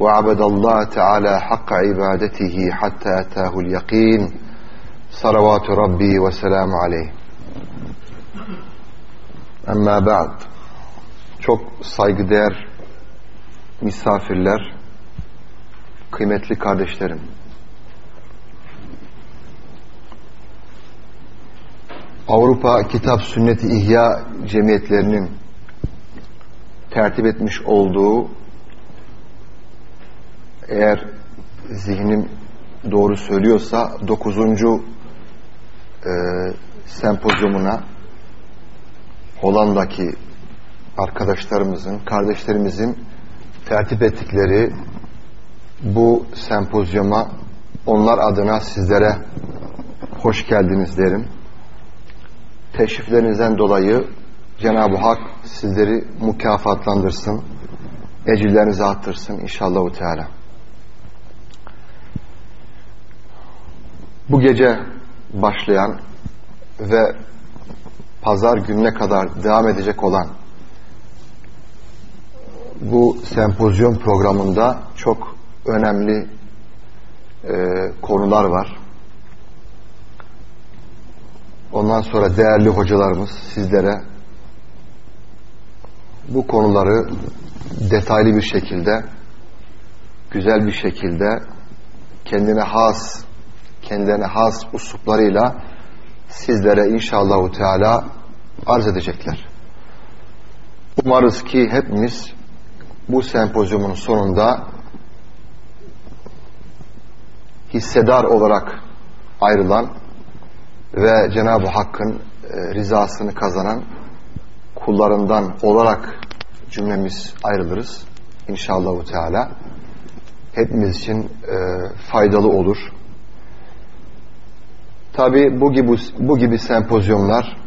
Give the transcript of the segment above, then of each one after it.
وعبد الله تعالى حق عبادته حتى أتاه اليقين صلوات ربي وسلام عليه Ama ba'd çok saygıdeğer misafirler, kıymetli kardeşlerim. Avrupa Kitap Sünneti İhya Cemiyetlerinin tertip etmiş olduğu eğer zihnim doğru söylüyorsa dokuzuncu e, sempozyumuna Hollanda'daki arkadaşlarımızın, kardeşlerimizin tertip ettikleri bu sempozyuma onlar adına sizlere hoş geldiniz derim. Teşriflerinizden dolayı Cenab-ı Hak sizleri mükafatlandırsın, ecillerinizi arttırsın inşallah Teala. Bu gece başlayan ve pazar gününe kadar devam edecek olan bu sempozyum programında çok önemli e, konular var. Ondan sonra değerli hocalarımız sizlere bu konuları detaylı bir şekilde, güzel bir şekilde kendine has kendilerine has usluplarıyla sizlere inşallahu teala arz edecekler. Umarız ki hepimiz bu sempozyumun sonunda hissedar olarak ayrılan ve Cenab-ı Hakk'ın e, rızasını kazanan kullarından olarak cümlemiz ayrılırız. İnşallah Teala hepimiz için e, faydalı olur. Tabi bu gibi, bu gibi sempozyumlar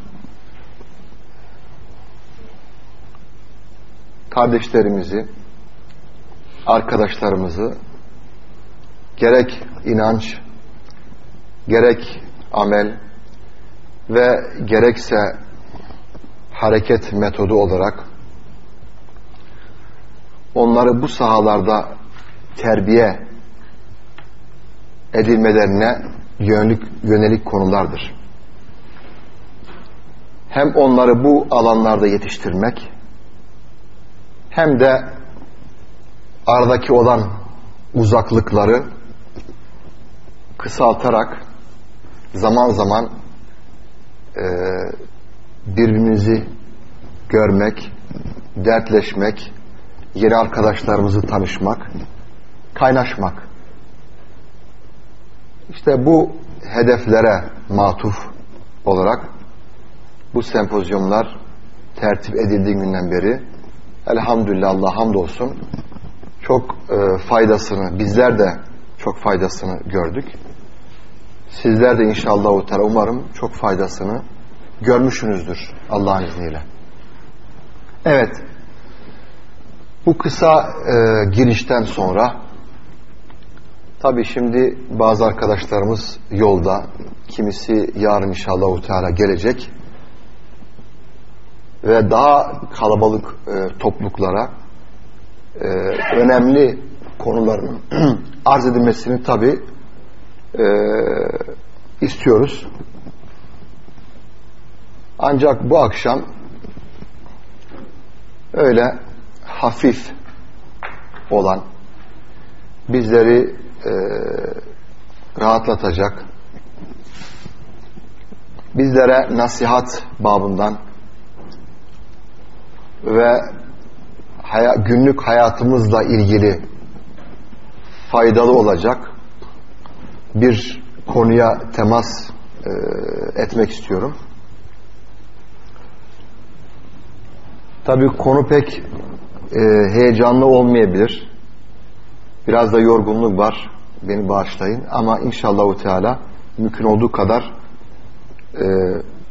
kardeşlerimizi, arkadaşlarımızı gerek inanç, gerek amel ve gerekse hareket metodu olarak onları bu sahalarda terbiye edilmelerine yönelik, yönelik konulardır. Hem onları bu alanlarda yetiştirmek hem de aradaki olan uzaklıkları kısaltarak zaman zaman e, birbirimizi görmek, dertleşmek, yeni arkadaşlarımızı tanışmak, kaynaşmak. İşte bu hedeflere matuf olarak bu sempozyumlar tertip edildiği günden beri elhamdülillah Allah hamdolsun çok e, faydasını bizler de çok faydasını gördük. Sizler de inşallah umarım çok faydasını görmüşsünüzdür Allah'ın izniyle. Evet. Bu kısa e, girişten sonra Tabi şimdi bazı arkadaşlarımız yolda, kimisi yarın inşallah Teala gelecek ve daha kalabalık e, topluluklara e, önemli konuların arz edilmesini tabi e, istiyoruz. Ancak bu akşam öyle hafif olan bizleri e, rahatlatacak, bizlere nasihat babından ve haya, günlük hayatımızla ilgili faydalı olacak bir konuya temas e, etmek istiyorum. Tabii konu pek e, heyecanlı olmayabilir. Biraz da yorgunluk var. Beni bağışlayın. Ama inşallah Teala mümkün olduğu kadar e,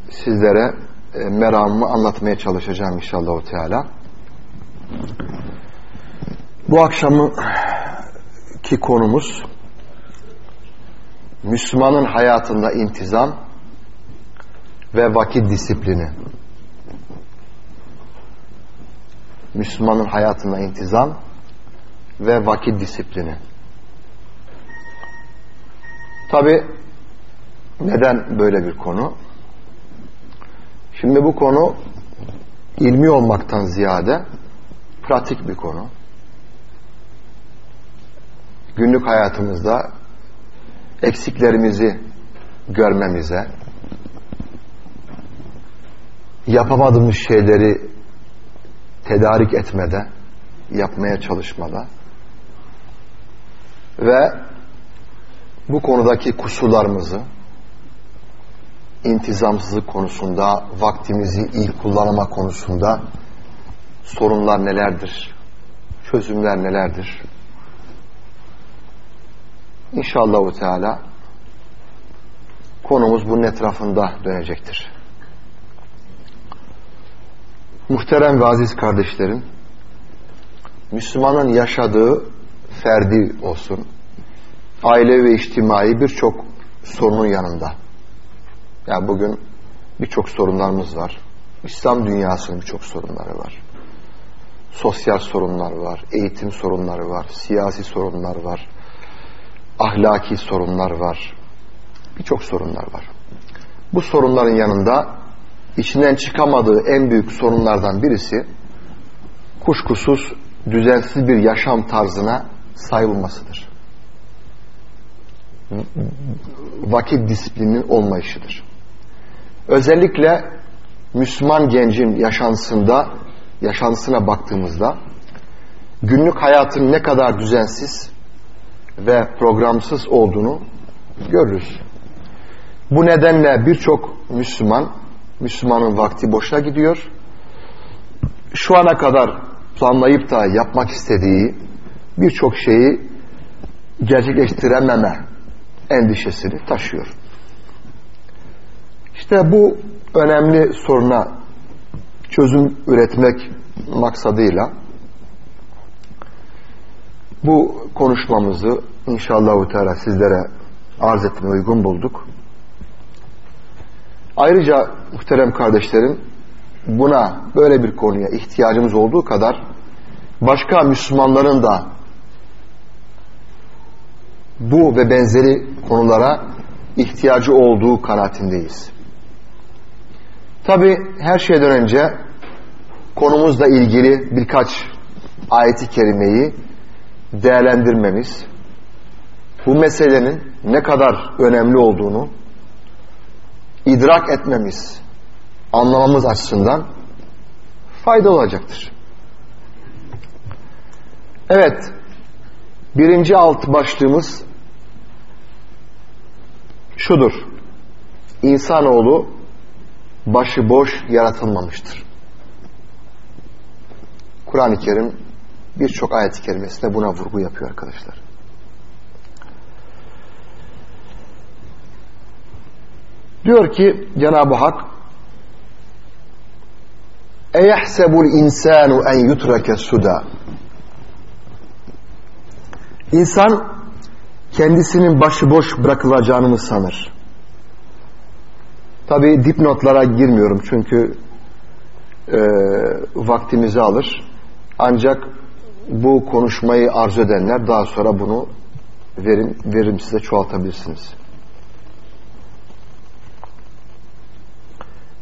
sizlere e, meramımı anlatmaya çalışacağım inşallah Teala. Bu akşamı ki konumuz Müslümanın hayatında intizam ve vakit disiplini. Müslümanın hayatında intizam ve vakit disiplini. Tabi neden böyle bir konu? Şimdi bu konu ilmi olmaktan ziyade pratik bir konu. Günlük hayatımızda eksiklerimizi görmemize, yapamadığımız şeyleri tedarik etmede, yapmaya çalışmada ve bu konudaki kusurlarımızı intizamsızlık konusunda, vaktimizi iyi kullanma konusunda sorunlar nelerdir? Çözümler nelerdir? İnşallah Teala konumuz bunun etrafında dönecektir. Muhterem ve aziz kardeşlerim, Müslümanın yaşadığı ferdi olsun, aile ve içtimai birçok sorunun yanında. Yani bugün birçok sorunlarımız var. İslam dünyasının birçok sorunları var. Sosyal sorunlar var, eğitim sorunları var, siyasi sorunlar var, ahlaki sorunlar var. Birçok sorunlar var. Bu sorunların yanında içinden çıkamadığı en büyük sorunlardan birisi kuşkusuz düzensiz bir yaşam tarzına sayılmasıdır. Vakit disiplininin olmayışıdır. Özellikle Müslüman gencin yaşantısında, yaşantısına baktığımızda günlük hayatın ne kadar düzensiz ve programsız olduğunu görürüz. Bu nedenle birçok Müslüman, Müslümanın vakti boşa gidiyor. Şu ana kadar planlayıp da yapmak istediği birçok şeyi gerçekleştirememe endişesini taşıyor. İşte bu önemli soruna çözüm üretmek maksadıyla bu konuşmamızı inşallah Teala sizlere arz etmeye uygun bulduk. Ayrıca muhterem kardeşlerim buna böyle bir konuya ihtiyacımız olduğu kadar başka Müslümanların da bu ve benzeri konulara ihtiyacı olduğu kanaatindeyiz. Tabi her şeyden önce konumuzla ilgili birkaç ayeti kerimeyi değerlendirmemiz, bu meselenin ne kadar önemli olduğunu idrak etmemiz, anlamamız açısından fayda olacaktır. Evet, birinci alt başlığımız şudur. İnsanoğlu başıboş yaratılmamıştır. Kur'an-ı Kerim birçok ayet-i kerimesinde buna vurgu yapıyor arkadaşlar. Diyor ki Cenab-ı Hak Eyehsebul insanu en yutrake suda İnsan kendisinin başıboş bırakılacağını mı sanır? Tabi dipnotlara girmiyorum çünkü e, vaktimizi alır. Ancak bu konuşmayı arzu edenler daha sonra bunu verim, verim size çoğaltabilirsiniz.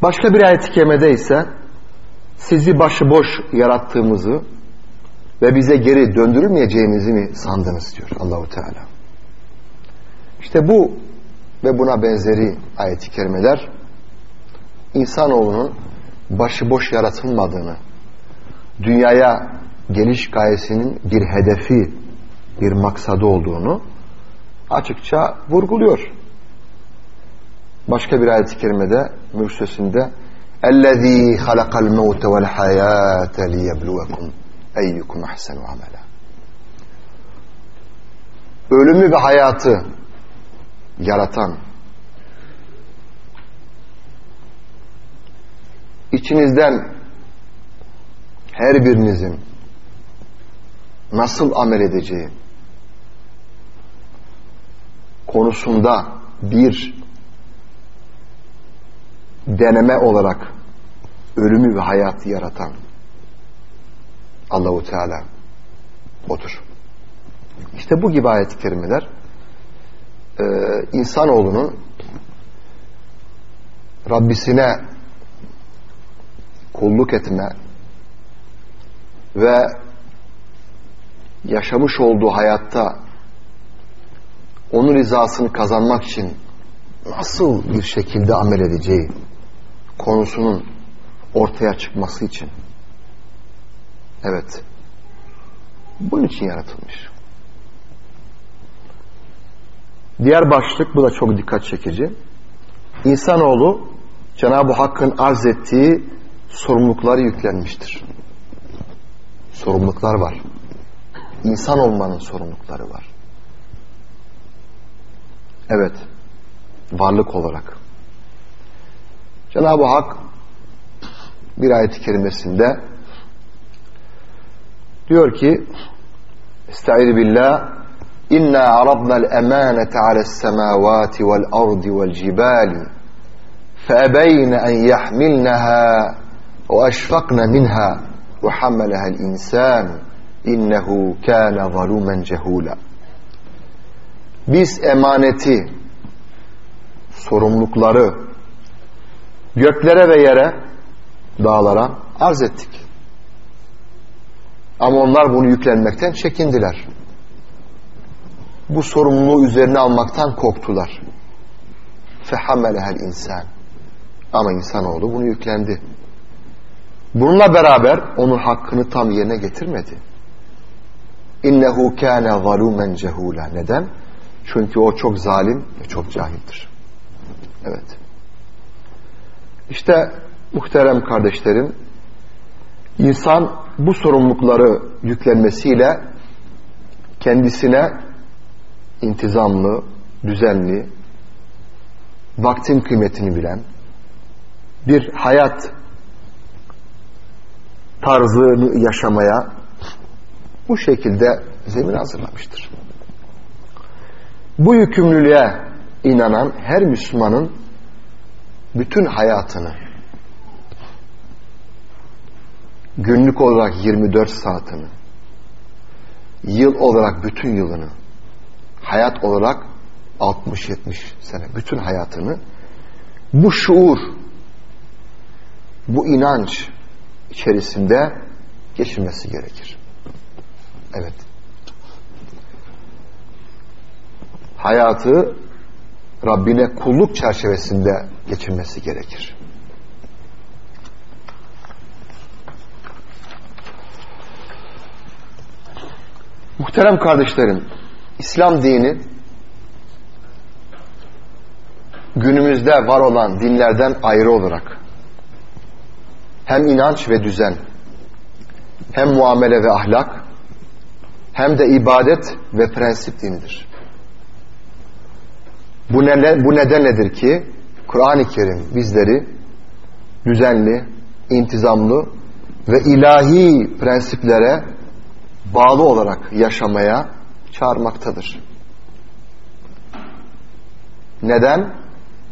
Başka bir ayet-i ise sizi başıboş yarattığımızı ve bize geri döndürülmeyeceğinizi mi sandınız diyor Allahu Teala. İşte bu ve buna benzeri ayet-i kerimeler insanoğlunun başıboş yaratılmadığını, dünyaya geliş gayesinin bir hedefi, bir maksadı olduğunu açıkça vurguluyor. Başka bir ayet-i kerimede Mürsesinde اَلَّذ۪ي خَلَقَ الْمَوْتَ وَالْحَيَاةَ لِيَبْلُوَكُمْ eyyukum ahsenu amela. Ölümü ve hayatı yaratan, içinizden her birinizin nasıl amel edeceği konusunda bir deneme olarak ölümü ve hayatı yaratan Allahu Teala odur. İşte bu gibi ayet-i kerimeler e, insanoğlunun Rabbisine kulluk etme ve yaşamış olduğu hayatta onun rızasını kazanmak için nasıl bir şekilde amel edeceği konusunun ortaya çıkması için evet bunun için yaratılmış. Diğer başlık bu da çok dikkat çekici. İnsanoğlu Cenab-ı Hakk'ın arz ettiği sorumlulukları yüklenmiştir. Sorumluluklar var. İnsan olmanın sorumlulukları var. Evet. Varlık olarak. Cenab-ı Hak bir ayet-i kerimesinde diyor ki Estaizu billah İnna aradna el-emanete ale's-semavati vel-ardi vel-cibali فأبين أن يحملنها وأشفقن منها وحملها الإنسان إنه كان ظلوما جهولا Biz emaneti, sorumlulukları göklere ve yere, dağlara arz ettik. Ama onlar bunu yüklenmekten çekindiler. Bu sorumluluğu üzerine almaktan korktular. فَحَمَلَهَا الْاِنْسَانِ Ama insanoğlu bunu yüklendi. Bununla beraber onun hakkını tam yerine getirmedi. İnnehu kâne zalûmen cehûlâ. Neden? Çünkü o çok zalim ve çok cahildir. Evet. İşte muhterem kardeşlerim, insan bu sorumlulukları yüklenmesiyle kendisine intizamlı, düzenli, vaktin kıymetini bilen, bir hayat tarzını yaşamaya bu şekilde zemin hazırlamıştır. Bu yükümlülüğe inanan her Müslümanın bütün hayatını günlük olarak 24 saatini yıl olarak bütün yılını hayat olarak 60-70 sene bütün hayatını bu şuur bu inanç içerisinde geçirmesi gerekir. Evet. Hayatı Rabbine kulluk çerçevesinde geçirmesi gerekir. Muhterem kardeşlerim, İslam dini günümüzde var olan dinlerden ayrı olarak hem inanç ve düzen hem muamele ve ahlak hem de ibadet ve prensip dinidir. Bu, ne, bu nedenledir ki Kur'an-ı Kerim bizleri düzenli, intizamlı ve ilahi prensiplere bağlı olarak yaşamaya çağırmaktadır. Neden?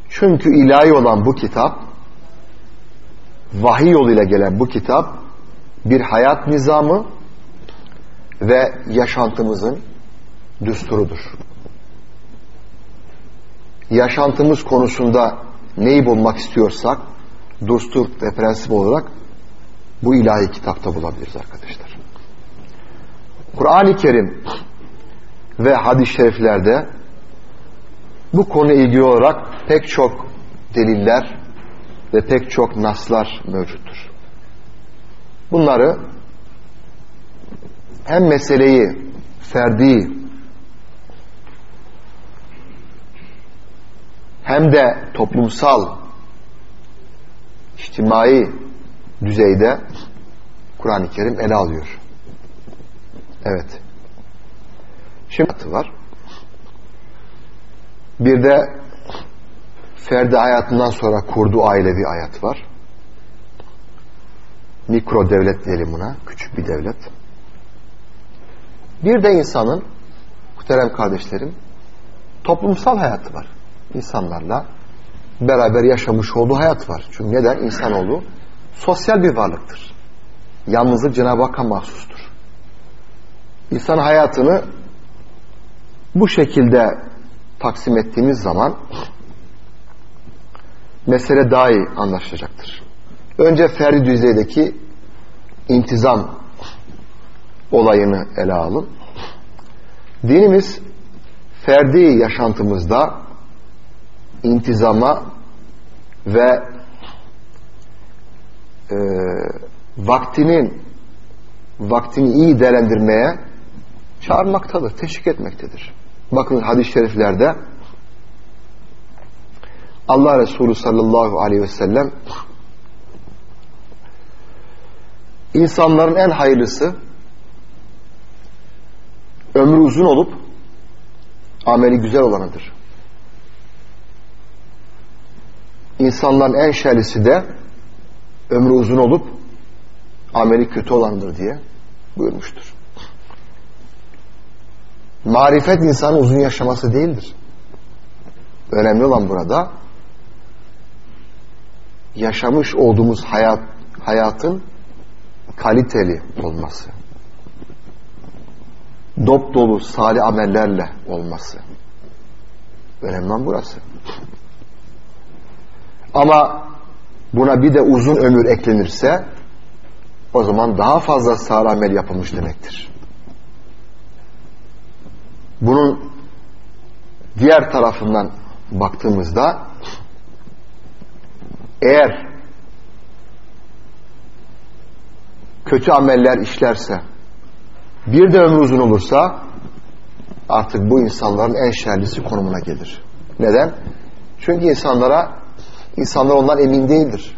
Çünkü ilahi olan bu kitap vahiy yoluyla gelen bu kitap bir hayat nizamı ve yaşantımızın düsturudur. Yaşantımız konusunda neyi bulmak istiyorsak düstur ve prensip olarak bu ilahi kitapta bulabiliriz arkadaşlar. Kur'an-ı Kerim ve hadis-i şeriflerde bu konu ilgili olarak pek çok deliller ve pek çok naslar mevcuttur. Bunları hem meseleyi ferdi hem de toplumsal içtimai düzeyde Kur'an-ı Kerim ele alıyor. Evet. Şimdi var. Bir de ferdi hayatından sonra kurduğu ailevi hayat var. Mikro devlet diyelim buna. Küçük bir devlet. Bir de insanın muhterem kardeşlerim toplumsal hayatı var. İnsanlarla beraber yaşamış olduğu hayat var. Çünkü neden? İnsanoğlu sosyal bir varlıktır. Yalnızlık Cenab-ı Hakk'a mahsustur. İnsan hayatını bu şekilde taksim ettiğimiz zaman mesele daha iyi anlaşılacaktır. Önce ferdi düzeydeki intizam olayını ele alın. Dinimiz ferdi yaşantımızda intizama ve e, vaktinin vaktini iyi değerlendirmeye çağırmaktadır, teşvik etmektedir. Bakın hadis-i şeriflerde Allah Resulü sallallahu aleyhi ve sellem insanların en hayırlısı ömrü uzun olup ameli güzel olanıdır. İnsanların en şerlisi de ömrü uzun olup ameli kötü olandır diye buyurmuştur. Marifet insanın uzun yaşaması değildir. Önemli olan burada yaşamış olduğumuz hayat hayatın kaliteli olması. Dop dolu salih amellerle olması. Önemli olan burası. Ama buna bir de uzun ömür eklenirse o zaman daha fazla salih amel yapılmış demektir. Bunun diğer tarafından baktığımızda eğer kötü ameller işlerse bir de ömrü uzun olursa artık bu insanların en şerlisi konumuna gelir. Neden? Çünkü insanlara insanlar ondan emin değildir.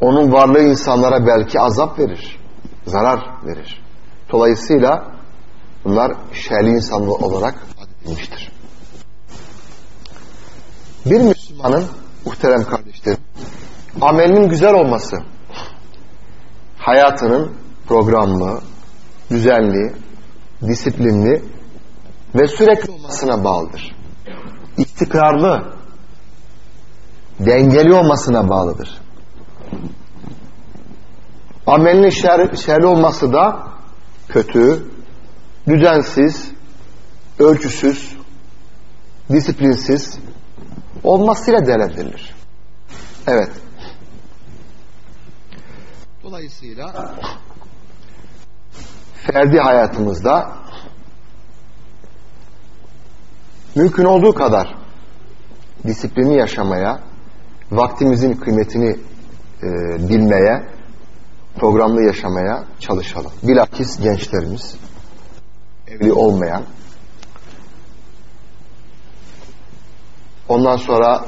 Onun varlığı insanlara belki azap verir, zarar verir. Dolayısıyla bunlar şerli insanlar olarak adedilmiştir. Bir Müslümanın muhterem kardeşlerim amelinin güzel olması hayatının programlı, düzenli, disiplinli ve sürekli olmasına bağlıdır. İstikrarlı, dengeli olmasına bağlıdır. Amelinin şer, şerli olması da kötü, düzensiz, ölçüsüz, disiplinsiz olmasıyla değerlendirilir. Evet. Dolayısıyla ferdi hayatımızda mümkün olduğu kadar disiplini yaşamaya, vaktimizin kıymetini e, bilmeye, programlı yaşamaya çalışalım. Bilakis gençlerimiz, evli olmayan, ondan sonra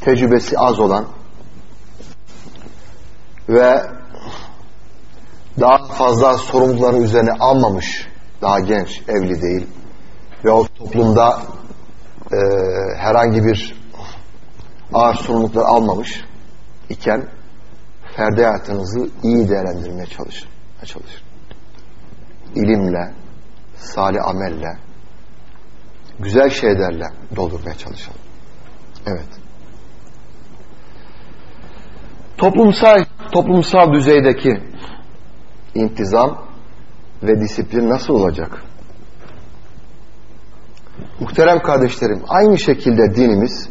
tecrübesi az olan ve daha fazla sorumlulukların üzerine almamış, daha genç, evli değil ve o toplumda e, herhangi bir ağır sorumluluklar almamış iken ferdi hayatınızı iyi değerlendirmeye çalışın. çalışın. İlimle, salih amelle, güzel şeylerle doldurmaya çalışalım. Evet. Toplumsal toplumsal düzeydeki intizam ve disiplin nasıl olacak? Muhterem kardeşlerim, aynı şekilde dinimiz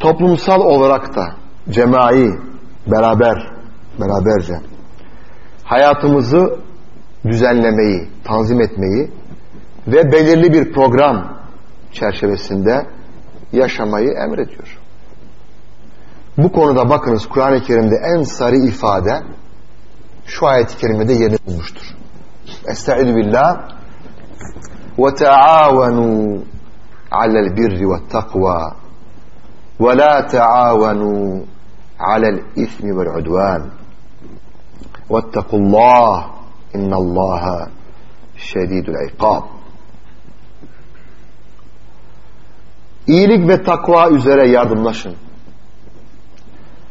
toplumsal olarak da cemai, beraber, beraberce hayatımızı düzenlemeyi, tanzim etmeyi ve belirli bir program çerçevesinde yaşamayı emrediyor. Bu konuda bakınız Kur'an-ı Kerim'de en sarı ifade şu ayet-i kerimede yerini bulmuştur. Estaizu billah ve taavenu alel birri ve takva ve la taavenu alel ismi vel udvan vettekullah innallaha şedidül ikab. İyilik ve takva üzere yardımlaşın.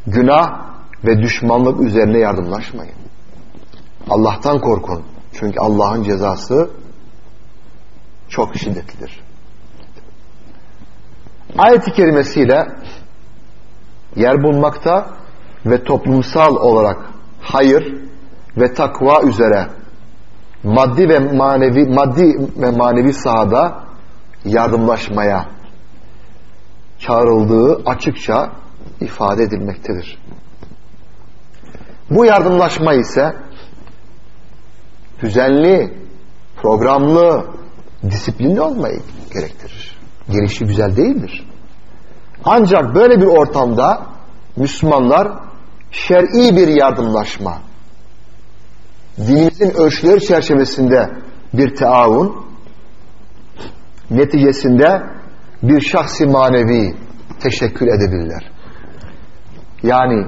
Günah ve düşmanlık üzerine yardımlaşmayın. Allah'tan korkun. Çünkü Allah'ın cezası çok şiddetlidir. Ayet-i kerimesiyle yer bulmakta ve toplumsal olarak hayır ve takva üzere maddi ve manevi maddi ve manevi sahada yardımlaşmaya çağrıldığı açıkça ifade edilmektedir. Bu yardımlaşma ise düzenli, programlı, disiplinli olmayı gerektirir. Gelişi güzel değildir. Ancak böyle bir ortamda Müslümanlar şer'i bir yardımlaşma, dinimizin ölçüleri çerçevesinde bir taavun, neticesinde bir şahsi manevi teşekkür edebilirler. Yani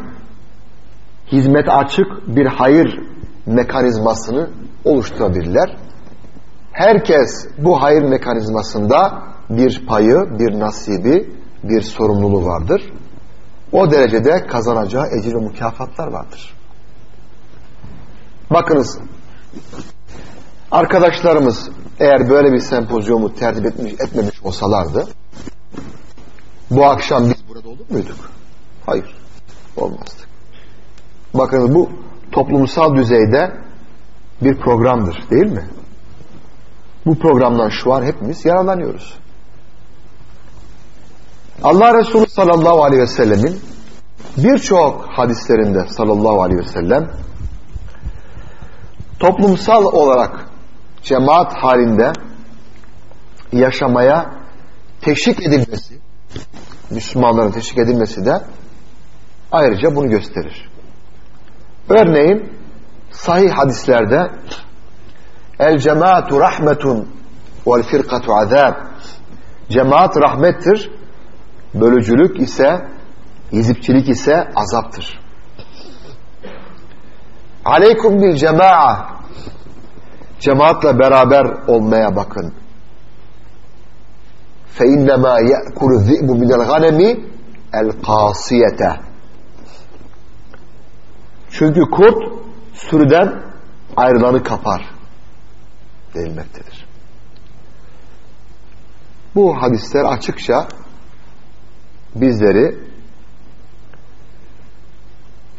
hizmet açık bir hayır mekanizmasını oluşturabilirler. Herkes bu hayır mekanizmasında bir payı, bir nasibi, bir sorumluluğu vardır. O derecede kazanacağı ecir ve mükafatlar vardır. Bakınız, arkadaşlarımız eğer böyle bir sempozyumu tertip etmiş, etmemiş olsalardı, bu akşam biz burada olur muyduk? Hayır, olmazdı. Bakınız bu toplumsal düzeyde bir programdır değil mi? Bu programdan şu an hepimiz yararlanıyoruz. Allah Resulü sallallahu aleyhi ve sellemin birçok hadislerinde sallallahu aleyhi ve sellem toplumsal olarak cemaat halinde yaşamaya teşvik edilmesi, Müslümanların teşvik edilmesi de ayrıca bunu gösterir. Örneğin sahih hadislerde el cemaatu rahmetun vel firkatu azab cemaat rahmettir bölücülük ise hizipçilik ise azaptır. Aleykum bil cema'a cemaatle beraber olmaya bakın. Fe innema ye'kulu zi'bu minel ganemi el kasiyete çünkü kurt sürüden ayrılanı kapar denilmektedir. Bu hadisler açıkça bizleri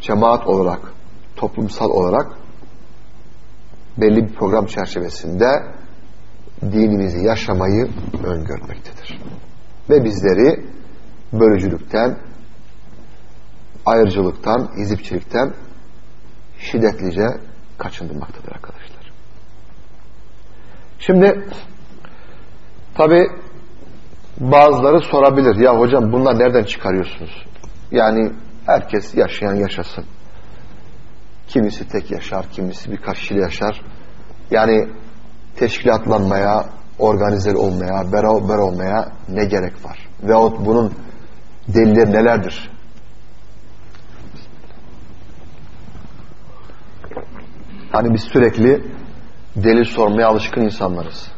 cemaat olarak, toplumsal olarak belli bir program çerçevesinde dinimizi yaşamayı öngörmektedir. Ve bizleri bölücülükten, ayrıcılıktan, hizipçilikten şiddetlice kaçındırmaktadır arkadaşlar. Şimdi tabi bazıları sorabilir ya hocam bunlar nereden çıkarıyorsunuz? Yani herkes yaşayan yaşasın. Kimisi tek yaşar, kimisi birkaç kişiyle yaşar. Yani teşkilatlanmaya, organize olmaya, beraber olmaya ne gerek var? Veyahut bunun delilleri nelerdir? Hani biz sürekli delil sormaya alışkın insanlarız.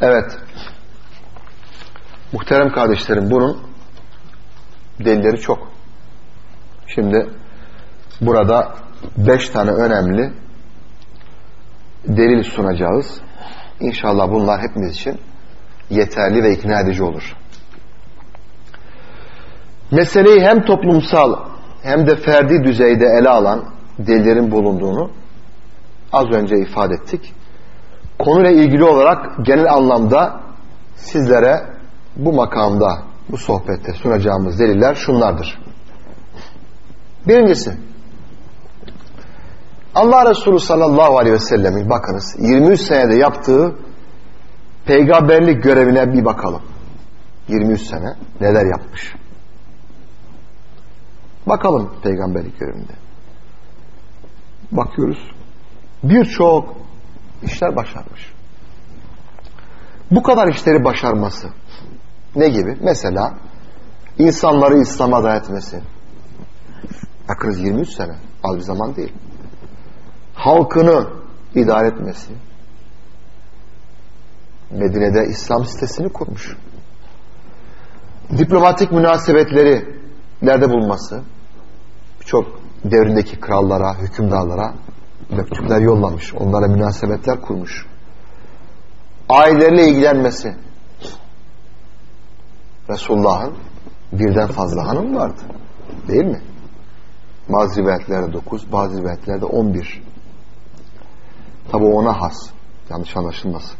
Evet. Muhterem kardeşlerim bunun delilleri çok. Şimdi burada beş tane önemli delil sunacağız. İnşallah bunlar hepimiz için yeterli ve ikna edici olur. Meseleyi hem toplumsal hem de ferdi düzeyde ele alan delillerin bulunduğunu az önce ifade ettik. Konuyla ilgili olarak genel anlamda sizlere bu makamda, bu sohbette sunacağımız deliller şunlardır. Birincisi, Allah Resulü sallallahu aleyhi ve sellemin bakınız 23 senede yaptığı peygamberlik görevine bir bakalım. 23 sene neler yapmış. Bakalım peygamberlik görevinde. Bakıyoruz birçok işler başarmış. Bu kadar işleri başarması ne gibi? Mesela insanları İslam'a dayatması. Bakınız 23 sene. Az bir zaman değil. Halkını idare etmesi. Medine'de İslam sitesini kurmuş. Diplomatik münasebetleri nerede bulması, birçok devrindeki krallara, hükümdarlara mektuplar yollamış. Onlara münasebetler kurmuş. Aileleriyle ilgilenmesi. Resulullah'ın birden fazla hanım vardı. Değil mi? Bazı rivayetlerde 9, bazı rivayetlerde 11. Tabi ona has. Yanlış anlaşılmasın.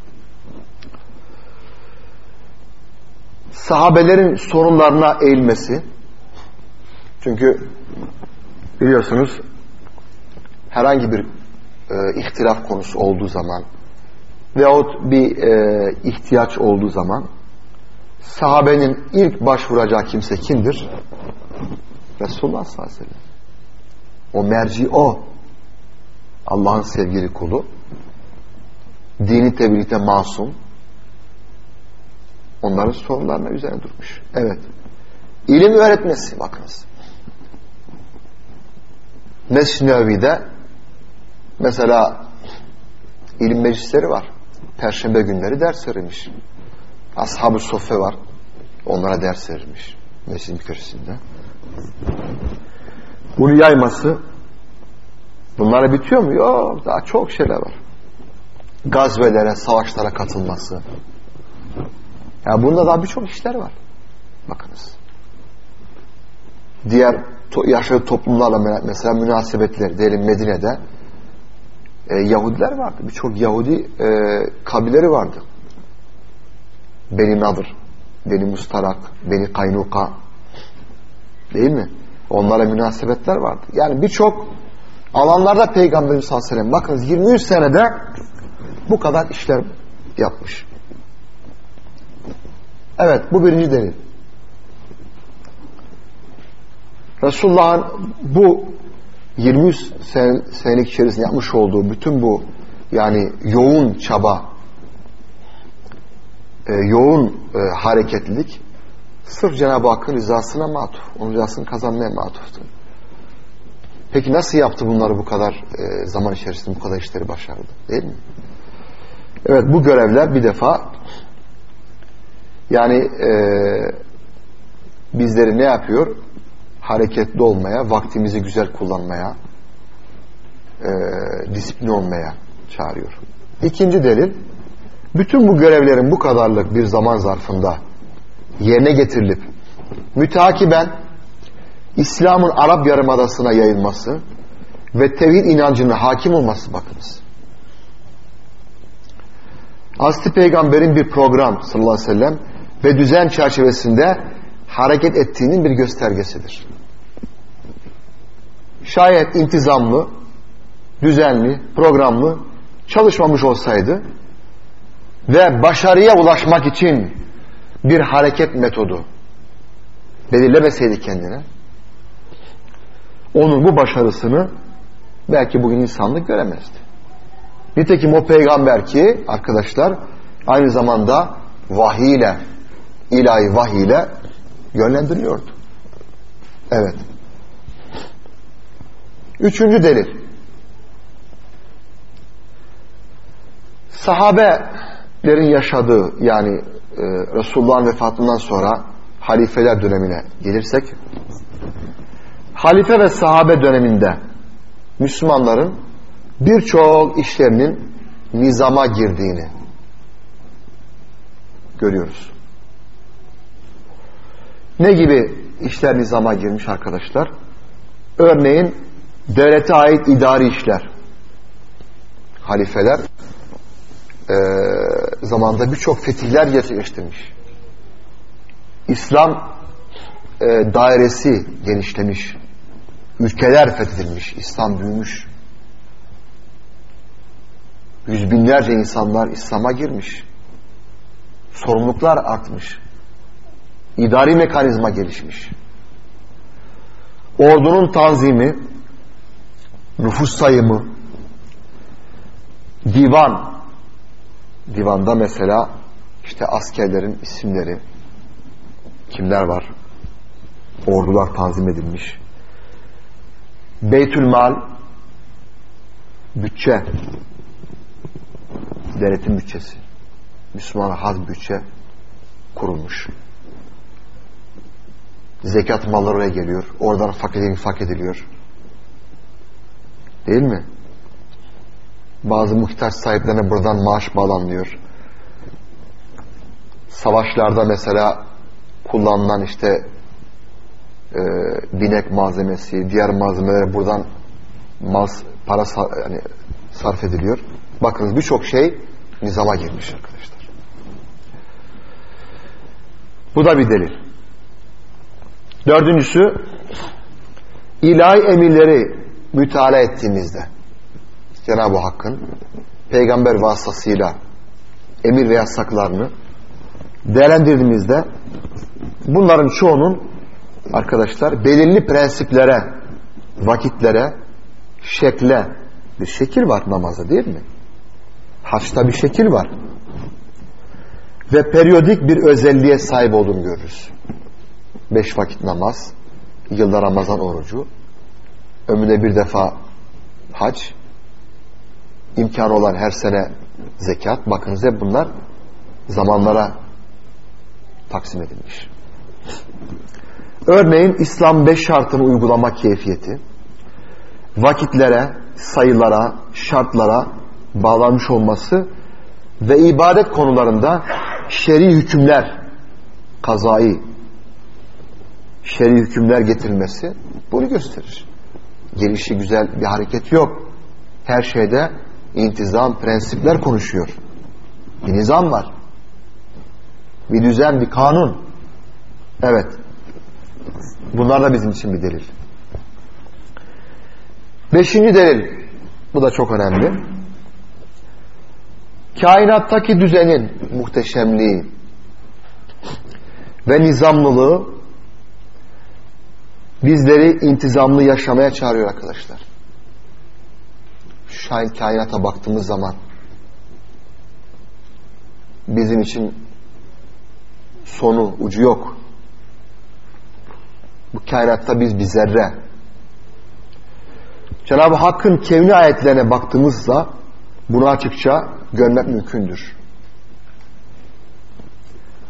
Sahabelerin sorunlarına eğilmesi. Çünkü biliyorsunuz herhangi bir e, ihtilaf konusu olduğu zaman veyahut bir e, ihtiyaç olduğu zaman sahabenin ilk başvuracağı kimse kimdir? Resulullah sallallahu. O merci o. Allah'ın sevgili kulu. Dini tebliğde masum. Onların sorunlarına üzerine durmuş. Evet. İlim öğretmesi bakınız. Mescid-i Nebevi'de mesela ilim meclisleri var. Perşembe günleri ders verilmiş. Ashab-ı Soffe var. Onlara ders verilmiş. Mescid-i köşesinde. Bunu yayması bunlara bitiyor mu? Yok. Daha çok şeyler var. Gazvelere, savaşlara katılması. Ya bunda daha birçok işler var. Bakınız. Diğer to yaşadığı toplumlarla mesela münasebetleri diyelim Medine'de e, Yahudiler vardı. Birçok Yahudi e, kabileri vardı. Beni Nadır, Beni Mustarak, Beni Kaynuka değil mi? Onlara münasebetler vardı. Yani birçok alanlarda Peygamberimiz sallallahu aleyhi ve sellem bakınız 23 senede bu kadar işler yapmış. Evet bu birinci delil. Resulullah'ın bu 23 senelik içerisinde yapmış olduğu bütün bu yani yoğun çaba e, yoğun e, hareketlilik sırf Cenab-ı Hakk'ın rızasına matuf. Onun rızasını kazanmaya matuftu. Peki nasıl yaptı bunları bu kadar e, zaman içerisinde bu kadar işleri başardı? Değil mi? Evet bu görevler bir defa yani e, bizleri ne yapıyor? Hareketli olmaya, vaktimizi güzel kullanmaya, e, disiplin olmaya çağırıyor. İkinci delil, bütün bu görevlerin bu kadarlık bir zaman zarfında yerine getirilip mütakiben İslam'ın Arap Yarımadası'na yayılması ve tevhid inancına hakim olması bakınız. Asli Peygamber'in bir program sallallahu aleyhi ve sellem ve düzen çerçevesinde hareket ettiğinin bir göstergesidir. Şayet intizamlı, düzenli, programlı çalışmamış olsaydı ve başarıya ulaşmak için bir hareket metodu belirlemeseydi kendine onun bu başarısını belki bugün insanlık göremezdi. Nitekim o peygamber ki arkadaşlar aynı zamanda vahiy ile ilahi vahiy ile yönlendiriliyordu. Evet. Üçüncü delil. Sahabelerin yaşadığı yani e, Resulullah'ın vefatından sonra halifeler dönemine gelirsek halife ve sahabe döneminde Müslümanların birçok işlerinin nizama girdiğini görüyoruz. Ne gibi işler nizama girmiş arkadaşlar? Örneğin devlete ait idari işler. Halifeler e, zamanda birçok fetihler gerçekleştirmiş. İslam e, dairesi genişlemiş. Ülkeler fethedilmiş. İslam büyümüş. Yüz binlerce insanlar İslam'a girmiş. Sorumluluklar artmış. İdari mekanizma gelişmiş. Ordunun tanzimi, nüfus sayımı, divan, divanda mesela işte askerlerin isimleri, kimler var, ordular tanzim edilmiş. Beytül mal, bütçe, devletin bütçesi. Müslümana has bütçe kurulmuş. Zekat malları oraya geliyor. Oradan fakir infak ediliyor. Değil mi? Bazı muhtaç sahiplerine buradan maaş bağlanmıyor. Savaşlarda mesela kullanılan işte e, binek malzemesi, diğer malzemeler buradan mal, para yani sarf ediliyor. Bakınız birçok şey nizama girmiş arkadaşlar. Bu da bir delil. Dördüncüsü ilahi emirleri müteala ettiğimizde Cenab-ı Hakk'ın peygamber vasıtasıyla emir ve yasaklarını değerlendirdiğimizde bunların çoğunun arkadaşlar belirli prensiplere, vakitlere, şekle bir şekil var namazda değil mi? Haçta bir şekil var. Ve periyodik bir özelliğe sahip olduğunu görürüz. Beş vakit namaz, yılda Ramazan orucu, ömrüne bir defa hac, imkanı olan her sene zekat. Bakınız hep bunlar zamanlara taksim edilmiş. Örneğin İslam beş şartını uygulama keyfiyeti, vakitlere, sayılara, şartlara bağlanmış olması ve ibadet konularında şer'i hükümler, kazayı, şer'i hükümler getirilmesi bunu gösterir. Gelişi güzel bir hareket yok. Her şeyde intizam, prensipler konuşuyor. Bir nizam var. Bir düzen, bir kanun. Evet. Bunlar da bizim için bir delil. Beşinci delil. Bu da çok önemli. Kainattaki düzenin muhteşemliği ve nizamlılığı bizleri intizamlı yaşamaya çağırıyor arkadaşlar. Şu an kainata baktığımız zaman bizim için sonu, ucu yok. Bu kainatta biz bir zerre. Cenab-ı Hakk'ın kevni ayetlerine baktığımızda bunu açıkça görmek mümkündür.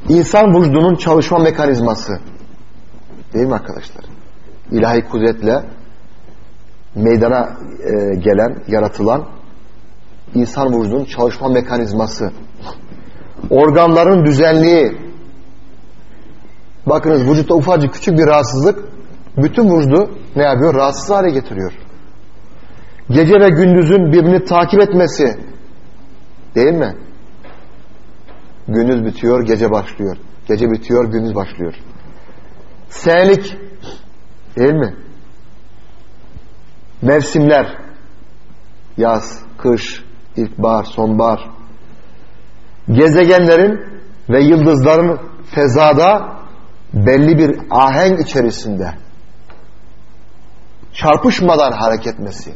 İnsan vücudunun çalışma mekanizması değil mi arkadaşlar? İlahi kudretle meydana e, gelen, yaratılan insan vücudunun çalışma mekanizması organların düzenliği bakınız vücutta ufacık küçük bir rahatsızlık bütün vücudu ne yapıyor? Rahatsız hale getiriyor. Gece ve gündüzün birbirini takip etmesi değil mi? Gündüz bitiyor, gece başlıyor. Gece bitiyor, gündüz başlıyor. Senelik değil mi? Mevsimler yaz, kış, ilkbahar, sonbahar gezegenlerin ve yıldızların fezada belli bir ahenk içerisinde çarpışmadan hareket etmesi.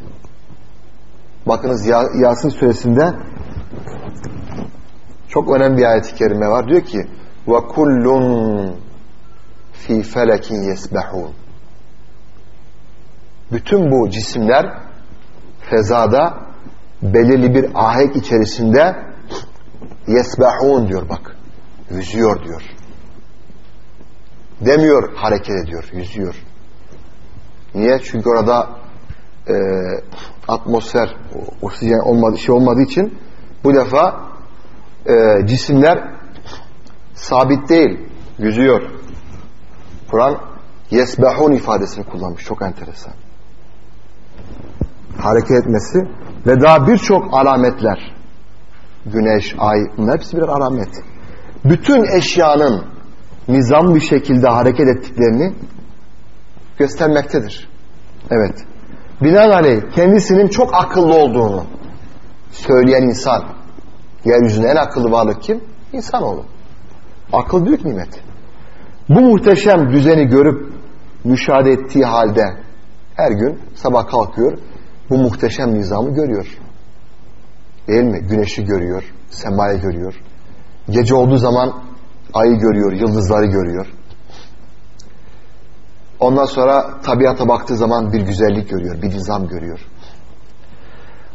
Bakınız Yasin suresinde çok önemli bir ayet-i kerime var. Diyor ki kullun fi felekin yesbehun bütün bu cisimler fezada belirli bir ahenk içerisinde yesbehun diyor bak. Yüzüyor diyor. Demiyor hareket ediyor, yüzüyor. Niye? Çünkü orada e, atmosfer, oksijen olmadığı, şey olmadığı için bu defa e, cisimler sabit değil, yüzüyor. Kur'an yesbehun ifadesini kullanmış. Çok enteresan hareket etmesi ve daha birçok alametler güneş, ay bunlar hepsi birer alamet. Bütün eşyanın nizam bir şekilde hareket ettiklerini göstermektedir. Evet. Binaenaleyh kendisinin çok akıllı olduğunu söyleyen insan yeryüzünde en akıllı varlık kim? İnsanoğlu. Akıl büyük nimet. Bu muhteşem düzeni görüp müşahede ettiği halde her gün sabah kalkıyor bu muhteşem nizamı görüyor. Değil mi? Güneşi görüyor, semayı görüyor. Gece olduğu zaman ayı görüyor, yıldızları görüyor. Ondan sonra tabiata baktığı zaman bir güzellik görüyor, bir nizam görüyor.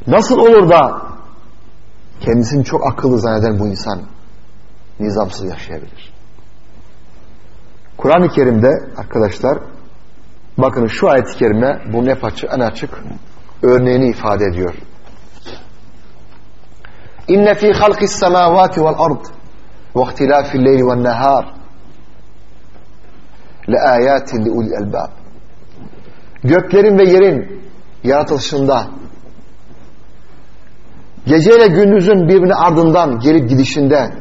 Nasıl olur da kendisini çok akıllı zanneden bu insan nizamsız yaşayabilir. Kur'an-ı Kerim'de arkadaşlar bakın şu ayet-i kerime bu ne açık, en açık örneğini ifade ediyor. İnne fi halqis semavati vel ard ve ihtilafil leyli ven nehar li ulil elbab. Göklerin ve yerin yaratılışında geceyle gündüzün birbirine ardından gelip gidişinde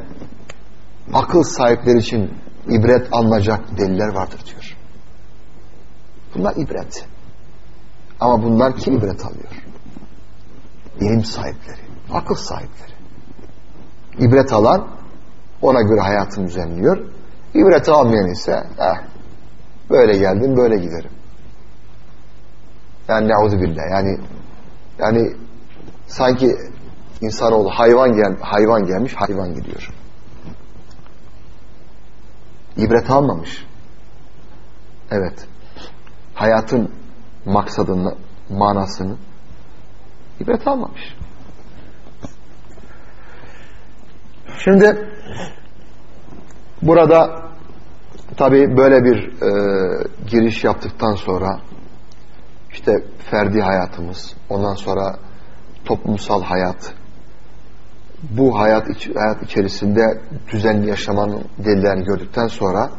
akıl sahipleri için ibret alınacak deliller vardır diyor. Bunlar ibret. Ama bunlar kim ibret alıyor? İlim sahipleri, akıl sahipleri. İbret alan ona göre hayatını düzenliyor. İbret almayan ise eh, böyle geldim böyle giderim. Yani neuzu billah yani yani sanki insanoğlu hayvan gel hayvan gelmiş hayvan gidiyor. İbret almamış. Evet. Hayatın maksadını, manasını ibret almamış. Şimdi burada tabi böyle bir e, giriş yaptıktan sonra işte ferdi hayatımız, ondan sonra toplumsal hayat, bu hayat, iç, hayat içerisinde düzenli yaşamanın delillerini gördükten sonra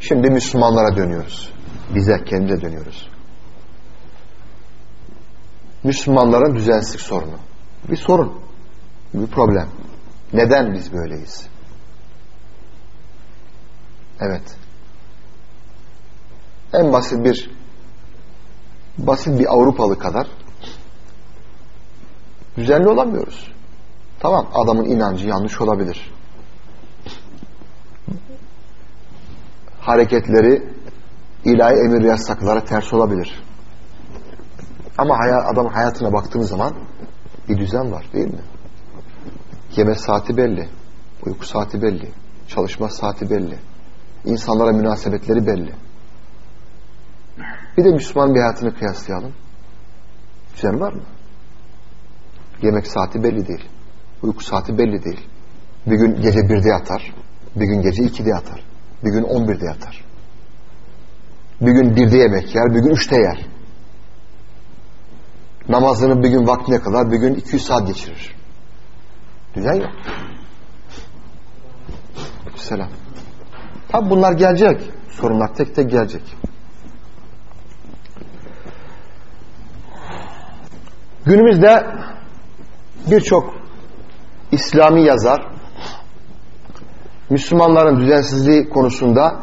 şimdi Müslümanlara dönüyoruz. Bize kendimize dönüyoruz. Müslümanların düzensizlik sorunu. Bir sorun. Bir problem. Neden biz böyleyiz? Evet. En basit bir basit bir Avrupalı kadar düzenli olamıyoruz. Tamam adamın inancı yanlış olabilir. Hareketleri ilahi emir yasaklara ters olabilir. Ama hay adamın hayatına baktığınız zaman bir düzen var değil mi? Yeme saati belli, uyku saati belli, çalışma saati belli, insanlara münasebetleri belli. Bir de Müslüman bir hayatını kıyaslayalım. Düzen var mı? Yemek saati belli değil. Uyku saati belli değil. Bir gün gece birde yatar. Bir gün gece ikide yatar. Bir gün on birde yatar. Bir gün birde yemek yer. Bir gün üçte yer. Namazını bir gün vaktine kadar, bir gün 200 saat geçirir. Düzen yok. Selam. Tabi bunlar gelecek. Sorunlar tek tek gelecek. Günümüzde birçok İslami yazar Müslümanların düzensizliği konusunda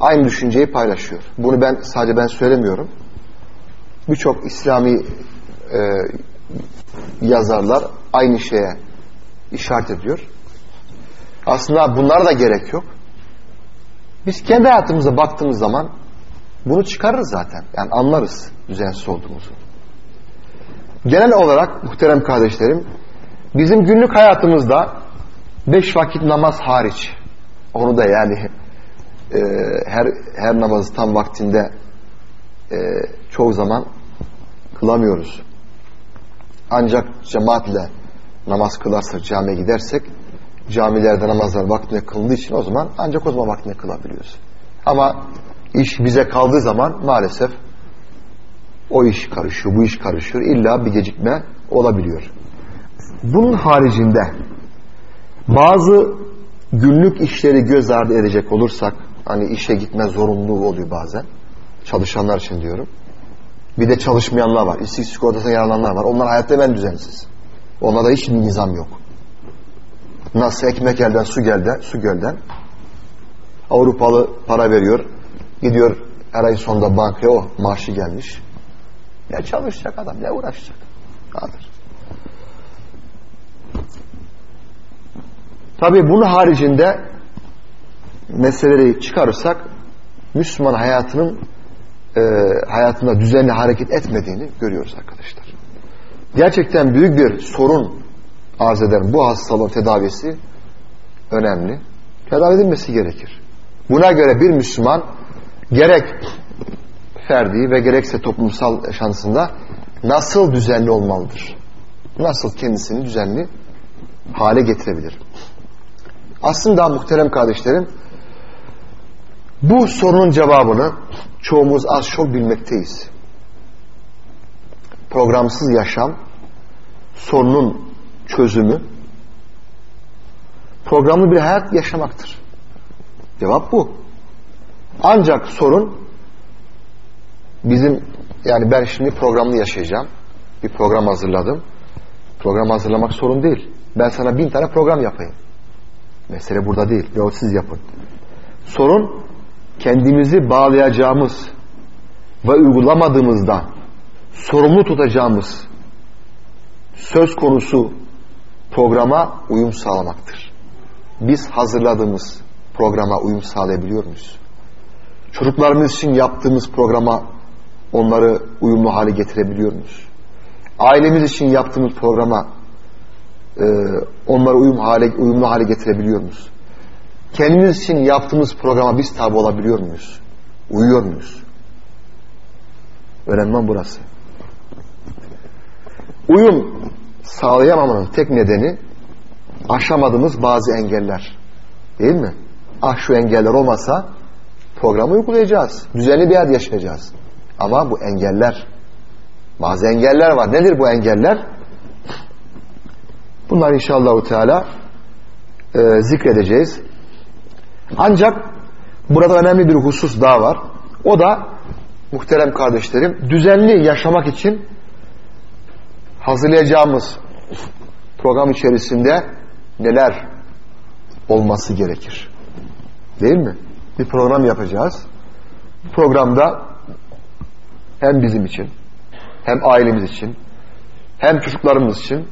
aynı düşünceyi paylaşıyor. Bunu ben sadece ben söylemiyorum. Birçok İslami e, yazarlar aynı şeye işaret ediyor. Aslında bunlara da gerek yok. Biz kendi hayatımıza baktığımız zaman bunu çıkarırız zaten. Yani anlarız düzensiz olduğumuzu. Genel olarak muhterem kardeşlerim bizim günlük hayatımızda beş vakit namaz hariç onu da yani e, her her namazı tam vaktinde e, çoğu zaman kılamıyoruz. Ancak cemaatle namaz kılarsak camiye gidersek camilerde namazlar vaktine kılındığı için o zaman ancak o zaman vaktine kılabiliyoruz. Ama iş bize kaldığı zaman maalesef o iş karışıyor, bu iş karışıyor. İlla bir gecikme olabiliyor. Bunun haricinde bazı günlük işleri göz ardı edecek olursak hani işe gitme zorunluluğu oluyor bazen. Çalışanlar için diyorum. Bir de çalışmayanlar var. İşsizlik sigortasına yararlananlar var. Onlar hayatta hemen düzensiz. Onlarda hiç nizam yok. Nasıl ekmek elden, su gölden, su gölden. Avrupalı para veriyor. Gidiyor her ay sonunda bankaya o maaşı gelmiş. Ne çalışacak adam, ne uğraşacak? Kaldır. Tabi bunun haricinde meseleleri çıkarırsak Müslüman hayatının e, hayatında düzenli hareket etmediğini görüyoruz arkadaşlar. Gerçekten büyük bir sorun arz eden bu hastalığın tedavisi önemli. Tedavi edilmesi gerekir. Buna göre bir Müslüman gerek ferdi ve gerekse toplumsal yaşantısında nasıl düzenli olmalıdır? Nasıl kendisini düzenli hale getirebilir? Aslında muhterem kardeşlerim bu sorunun cevabını çoğumuz az çok bilmekteyiz. Programsız yaşam sorunun çözümü programlı bir hayat yaşamaktır. Cevap bu. Ancak sorun bizim yani ben şimdi programlı yaşayacağım. Bir program hazırladım. Program hazırlamak sorun değil. Ben sana bin tane program yapayım. Mesele burada değil. Yahut siz yapın. Sorun kendimizi bağlayacağımız ve uygulamadığımızda sorumlu tutacağımız söz konusu programa uyum sağlamaktır. Biz hazırladığımız programa uyum sağlayabiliyor muyuz? Çocuklarımız için yaptığımız programa onları uyumlu hale getirebiliyor muyuz? Ailemiz için yaptığımız programa e, onları uyum hale, uyumlu hale getirebiliyor muyuz? Kendimiz için yaptığımız programa biz tabi olabiliyor muyuz? Uyuyor muyuz? Önemli burası. Uyum sağlayamamanın tek nedeni aşamadığımız bazı engeller. Değil mi? Ah şu engeller olmasa programı uygulayacağız. Düzenli bir hayat yaşayacağız. Ama bu engeller bazı engeller var. Nedir bu engeller? Bunlar inşallah Teala e, zikredeceğiz. Ancak burada önemli bir husus daha var. O da muhterem kardeşlerim düzenli yaşamak için hazırlayacağımız program içerisinde neler olması gerekir? Değil mi? Bir program yapacağız. Programda hem bizim için hem ailemiz için hem çocuklarımız için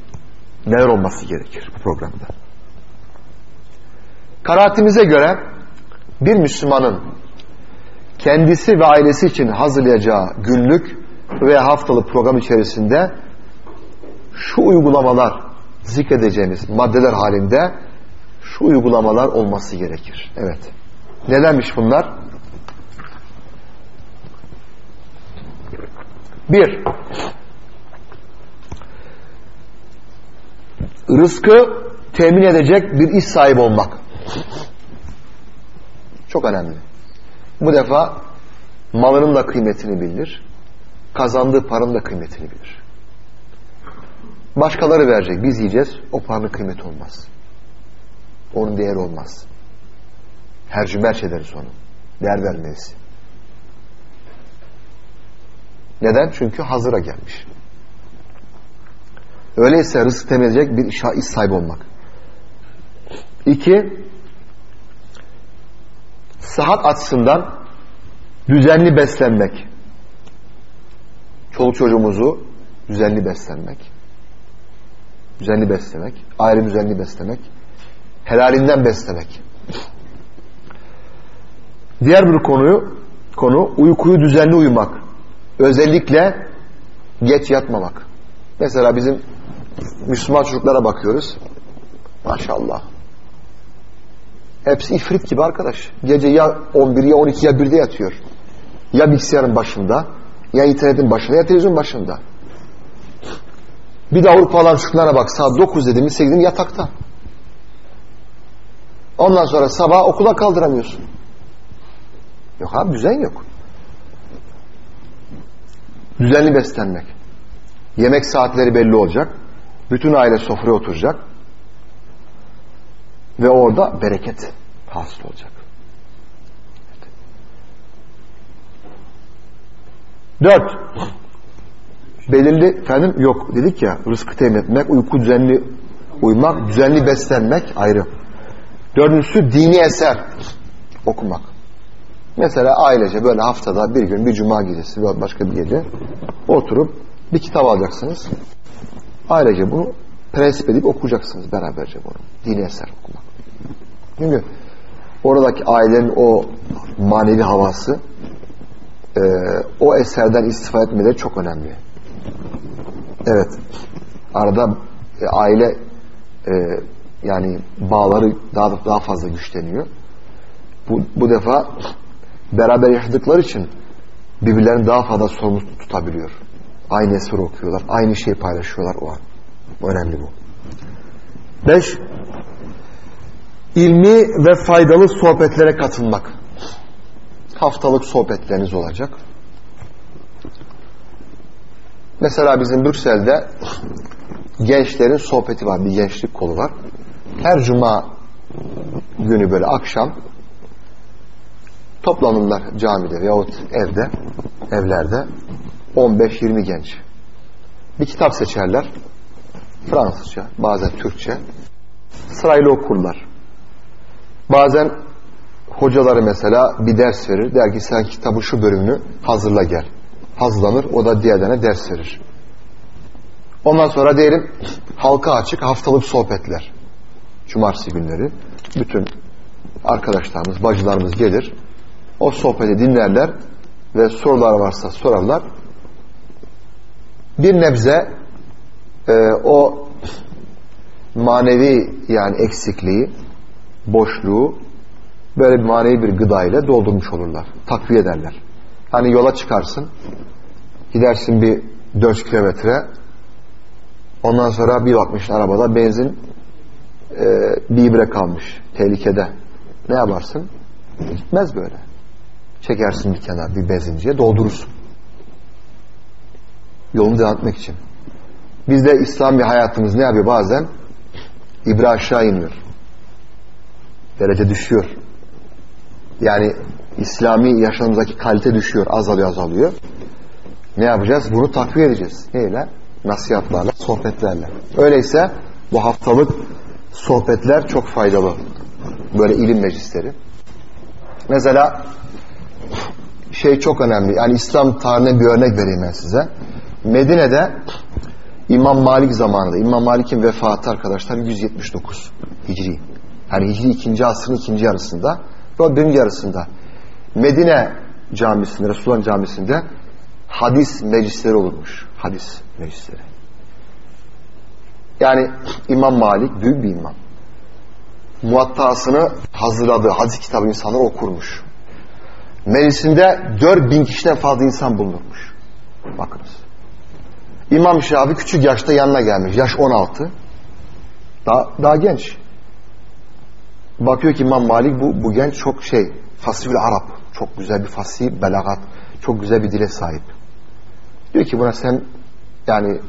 neler olması gerekir bu programda? Kanaatimize göre bir Müslümanın kendisi ve ailesi için hazırlayacağı günlük veya haftalık program içerisinde şu uygulamalar zikredeceğimiz maddeler halinde şu uygulamalar olması gerekir. Evet. Nedenmiş bunlar? Bir, rızkı temin edecek bir iş sahibi olmak. Çok önemli. Bu defa malının da kıymetini bilir. Kazandığı paranın da kıymetini bilir. Başkaları verecek. Biz yiyeceğiz. O paranın kıymeti olmaz. Onun değeri olmaz. Her cümerç ederiz onu. Değer vermeyiz. Neden? Çünkü hazıra gelmiş. Öyleyse rızık temin edecek bir iş sahibi olmak. İki, sıhhat açısından düzenli beslenmek. Çoluk çocuğumuzu düzenli beslenmek. Düzenli beslemek. Ayrı düzenli beslemek. Helalinden beslemek. Diğer bir konuyu konu uykuyu düzenli uyumak. Özellikle geç yatmamak. Mesela bizim Müslüman çocuklara bakıyoruz. Maşallah. Hepsi ifrit gibi arkadaş. Gece ya 11 ya 12 ya 1'de yatıyor. Ya bilgisayarın başında ya internetin başında ya televizyon başında. Bir de Avrupalıların çocuklara bak saat 9 dediğimiz 8'in yatakta. Ondan sonra sabah okula kaldıramıyorsun. Yok abi düzen yok. Düzenli beslenmek. Yemek saatleri belli olacak. Bütün aile sofraya oturacak. Ve orada bereket hasıl olacak. Dört. Belirli efendim yok dedik ya rızkı temin etmek, uyku düzenli uyumak, düzenli beslenmek ayrı. Dördüncüsü dini eser okumak. Mesela ailece böyle haftada bir gün bir cuma gecesi veya başka bir gece oturup bir kitap alacaksınız. Ailece bunu prensip edip okuyacaksınız beraberce bunu. Dini eser okumak. Çünkü oradaki ailenin o manevi havası e, o eserden istifade etmeleri çok önemli. Evet. Arada e, aile e, yani bağları daha daha fazla güçleniyor. Bu, bu defa beraber yaşadıkları için birbirlerini daha fazla sorumlu tutabiliyor. Aynı eser okuyorlar. Aynı şeyi paylaşıyorlar o an. Önemli bu. Beş ilmi ve faydalı sohbetlere katılmak. Haftalık sohbetleriniz olacak. Mesela bizim Brüksel'de gençlerin sohbeti var. Bir gençlik kolu var. Her cuma günü böyle akşam toplanırlar camide veyahut evde, evlerde 15-20 genç. Bir kitap seçerler. Fransızca, bazen Türkçe. Sırayla okurlar. Bazen hocaları mesela bir ders verir. Der ki sen kitabı şu bölümünü hazırla gel. Hazırlanır. O da diğerlerine ders verir. Ondan sonra diyelim halka açık haftalık sohbetler. Cumartesi günleri. Bütün arkadaşlarımız, bacılarımız gelir. O sohbeti dinlerler ve sorular varsa sorarlar. Bir nebze e, o manevi yani eksikliği, boşluğu böyle bir manevi bir gıda ile doldurmuş olurlar. Takviye ederler. Hani yola çıkarsın, gidersin bir 4 kilometre, ondan sonra bir bakmışsın arabada benzin e, bir kalmış, tehlikede. Ne yaparsın? Gitmez böyle. Çekersin bir kenar bir benzinciye, doldurursun. Yolunu devam etmek için. Bizde İslami hayatımız ne yapıyor bazen? İbre aşağı iniyor. Derece düşüyor. Yani İslami yaşamımızdaki kalite düşüyor, azalıyor, azalıyor. Ne yapacağız? Bunu takviye edeceğiz. Neyle? Nasihatlarla, sohbetlerle. Öyleyse bu haftalık sohbetler çok faydalı. Böyle ilim meclisleri. Mesela şey çok önemli. Yani İslam tarihine bir örnek vereyim ben size. Medine'de İmam Malik zamanında, İmam Malik'in vefatı arkadaşlar 179 Hicri. Yani Hicri ikinci asrın ikinci yarısında ve birinci yarısında Medine camisinde, Resulullah camisinde hadis meclisleri olurmuş. Hadis meclisleri. Yani İmam Malik büyük bir imam. Muattasını hazırladığı hadis kitabı insanlar okurmuş. Meclisinde 4000 kişiden fazla insan bulunurmuş. Bakınız. İmam Şafii küçük yaşta yanına gelmiş. Yaş 16. Daha, daha genç. Bakıyor ki İmam Malik bu, bu genç çok şey fasihül Arap. Çok güzel bir fasih belagat. Çok güzel bir dile sahip. Diyor ki buna sen yani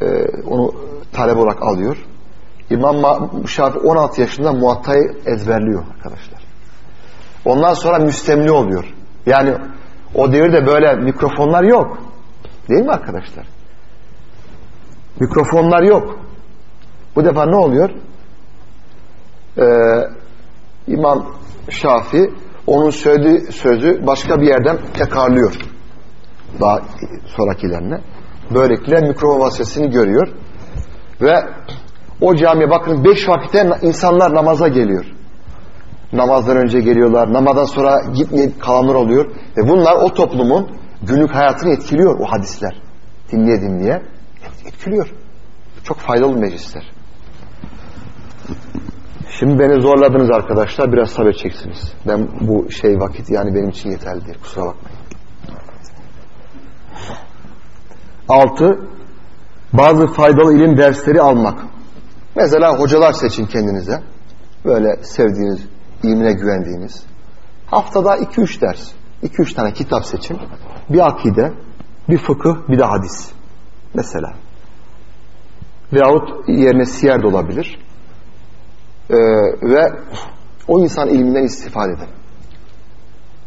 e, onu talep olarak alıyor. İmam Şafii 16 yaşında muattayı ezberliyor arkadaşlar. Ondan sonra müstemli oluyor. Yani o devirde böyle mikrofonlar yok. Değil mi arkadaşlar? Mikrofonlar yok. Bu defa ne oluyor? Ee, İmam Şafi onun söylediği sözü başka bir yerden tekrarlıyor. Daha sonrakilerine. Böylelikle mikrofon vasiyetini görüyor. Ve o camiye bakın beş vakitte insanlar namaza geliyor. Namazdan önce geliyorlar. Namazdan sonra gitmeyip kalanlar oluyor. Ve bunlar o toplumun günlük hayatını etkiliyor o hadisler. Dinleye dinleye etkiliyor. Çok faydalı meclisler. Şimdi beni zorladınız arkadaşlar. Biraz sabredeceksiniz. Ben bu şey vakit yani benim için yeterli değil. Kusura bakmayın. Altı, bazı faydalı ilim dersleri almak. Mesela hocalar seçin kendinize. Böyle sevdiğiniz, ilmine güvendiğiniz. Haftada iki üç ders. iki üç tane kitap seçin. Bir akide, bir fıkıh, bir de hadis. Mesela. Veyahut yerine siyer de olabilir. Ee, ve o insan ilminden istifade edin.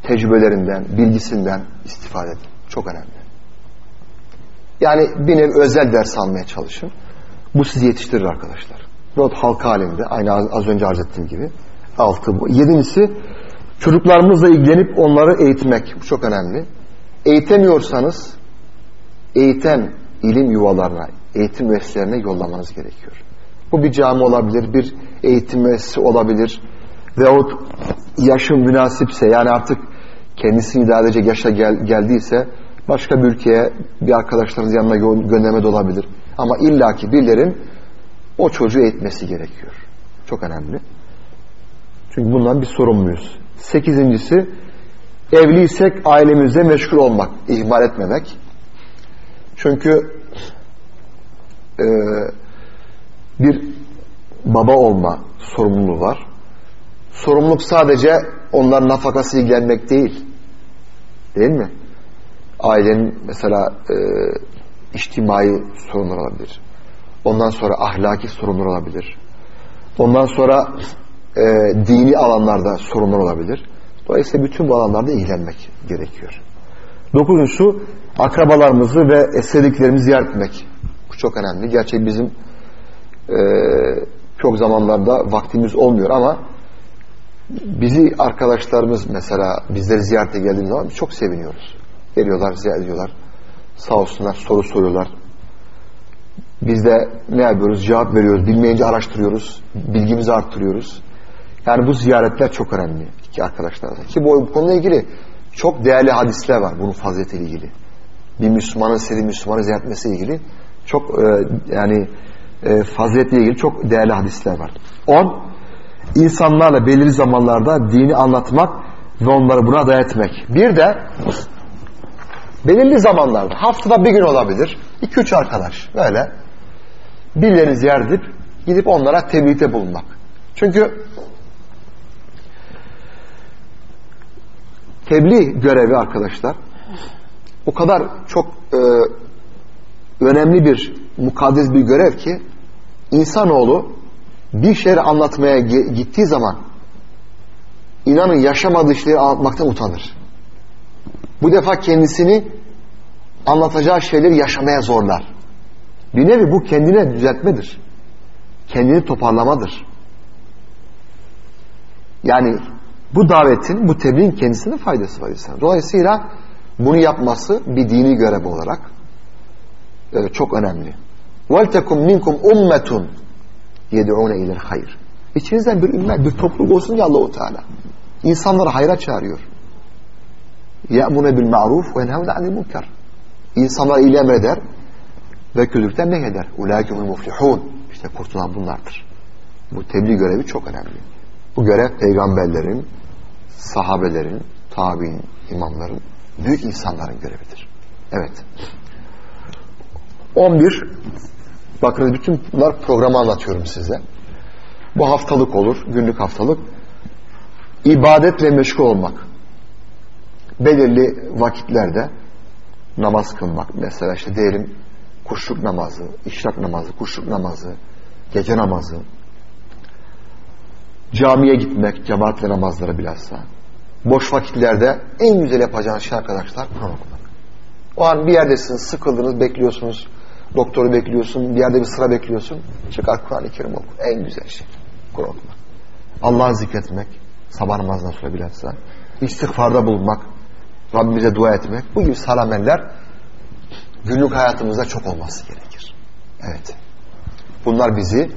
Tecrübelerinden, bilgisinden istifade edin. Çok önemli. Yani bir nevi özel ders almaya çalışın. Bu sizi yetiştirir arkadaşlar. Veyahut halka halinde, aynı az önce arz ettiğim gibi. Altı bu. Yedincisi, çocuklarımızla ilgilenip onları eğitmek. Bu çok önemli. Eğitemiyorsanız, eğiten ilim yuvalarına, eğitim müesseselerine yollamanız gerekiyor. Bu bir cami olabilir, bir eğitim müessesi olabilir. Veyahut yaşın münasipse, yani artık kendisini idare edecek yaşa gel, geldiyse, başka bir ülkeye bir arkadaşlarınız yanına gö gönderme de olabilir. Ama illaki birilerin o çocuğu eğitmesi gerekiyor. Çok önemli. Çünkü bundan bir sorumluyuz. Sekizincisi, evliysek ailemizde meşgul olmak, ihmal etmemek. Çünkü e, bir baba olma sorumluluğu var. sorumluluk sadece onların nafakası ilgilenmek değil. Değil mi? Ailenin mesela e, içtimai sorunlar olabilir. Ondan sonra ahlaki sorunlar olabilir. Ondan sonra e, dini alanlarda sorunlar olabilir. Dolayısıyla bütün bu alanlarda ilgilenmek gerekiyor. Dokuzuncusu akrabalarımızı ve sevdiklerimizi ziyaret etmek. Bu çok önemli. Gerçi bizim e, çok zamanlarda vaktimiz olmuyor ama bizi arkadaşlarımız mesela bizleri ziyarete geldiğimiz zaman çok seviniyoruz. Geliyorlar, ziyaret ediyorlar. Sağ olsunlar, soru soruyorlar. Biz de ne yapıyoruz? Cevap veriyoruz. Bilmeyince araştırıyoruz. Bilgimizi arttırıyoruz. Yani bu ziyaretler çok önemli ki arkadaşlar. Ki bu, bu konuyla ilgili çok değerli hadisler var bunun faziletiyle ilgili. Bir Müslümanın sevdiği Müslümanı ziyaret etmesiyle ilgili çok e, yani e, faziletle ilgili çok değerli hadisler var. 10. İnsanlarla belirli zamanlarda dini anlatmak ve onları buna davet etmek. Bir de belirli zamanlarda haftada bir gün olabilir. 2-3 arkadaş böyle birilerini ziyaret edip gidip onlara tebliğde bulunmak. Çünkü tebliğ görevi arkadaşlar o kadar çok e, önemli bir mukaddes bir görev ki insanoğlu bir şeyleri anlatmaya gittiği zaman inanın yaşamadığı şeyleri anlatmaktan utanır. Bu defa kendisini anlatacağı şeyleri yaşamaya zorlar. Bir nevi bu kendine düzeltmedir. Kendini toparlamadır. Yani bu davetin, bu tebliğin kendisine faydası var insan. Dolayısıyla bunu yapması bir dini görev olarak e, çok önemli. وَلْتَكُمْ مِنْكُمْ اُمَّتٌ يَدْعُونَ اِلَى الْخَيْرِ İçinizden bir ümmet, bir topluluk olsun ya Allah-u Teala. İnsanları hayra çağırıyor. يَأْمُنَ بِالْمَعْرُوفِ وَيَنْهَوْنَ عَنِ الْمُنْكَرِ İnsanlar iyiliği emreder ve kötülükten nehyeder. اُولَٰئِكُمُ الْمُفْلِحُونَ İşte kurtulan bunlardır. Bu tebliğ görevi çok önemli. Bu görev peygamberlerin, sahabelerin, tabi'in, imamların, büyük insanların görevidir. Evet. 11 bakın bütün bunlar programı anlatıyorum size. Bu haftalık olur, günlük haftalık. İbadetle meşgul olmak. Belirli vakitlerde namaz kılmak. Mesela işte diyelim kuşluk namazı, işrak namazı, kuşluk namazı, gece namazı, camiye gitmek, cemaatle namazlara bilhassa. Boş vakitlerde en güzel yapacağınız şey arkadaşlar Kur'an okumak. O an bir yerdesiniz, sıkıldınız, bekliyorsunuz, doktoru bekliyorsun, bir yerde bir sıra bekliyorsun. Çıkar Kur'an-ı Kerim oku. En güzel şey Kur'an okumak. Allah'ı zikretmek, sabah namazından sonra bilhassa. İstiğfarda bulunmak, Rabbimize dua etmek. Bu gibi salameller günlük hayatımızda çok olması gerekir. Evet. Bunlar bizi,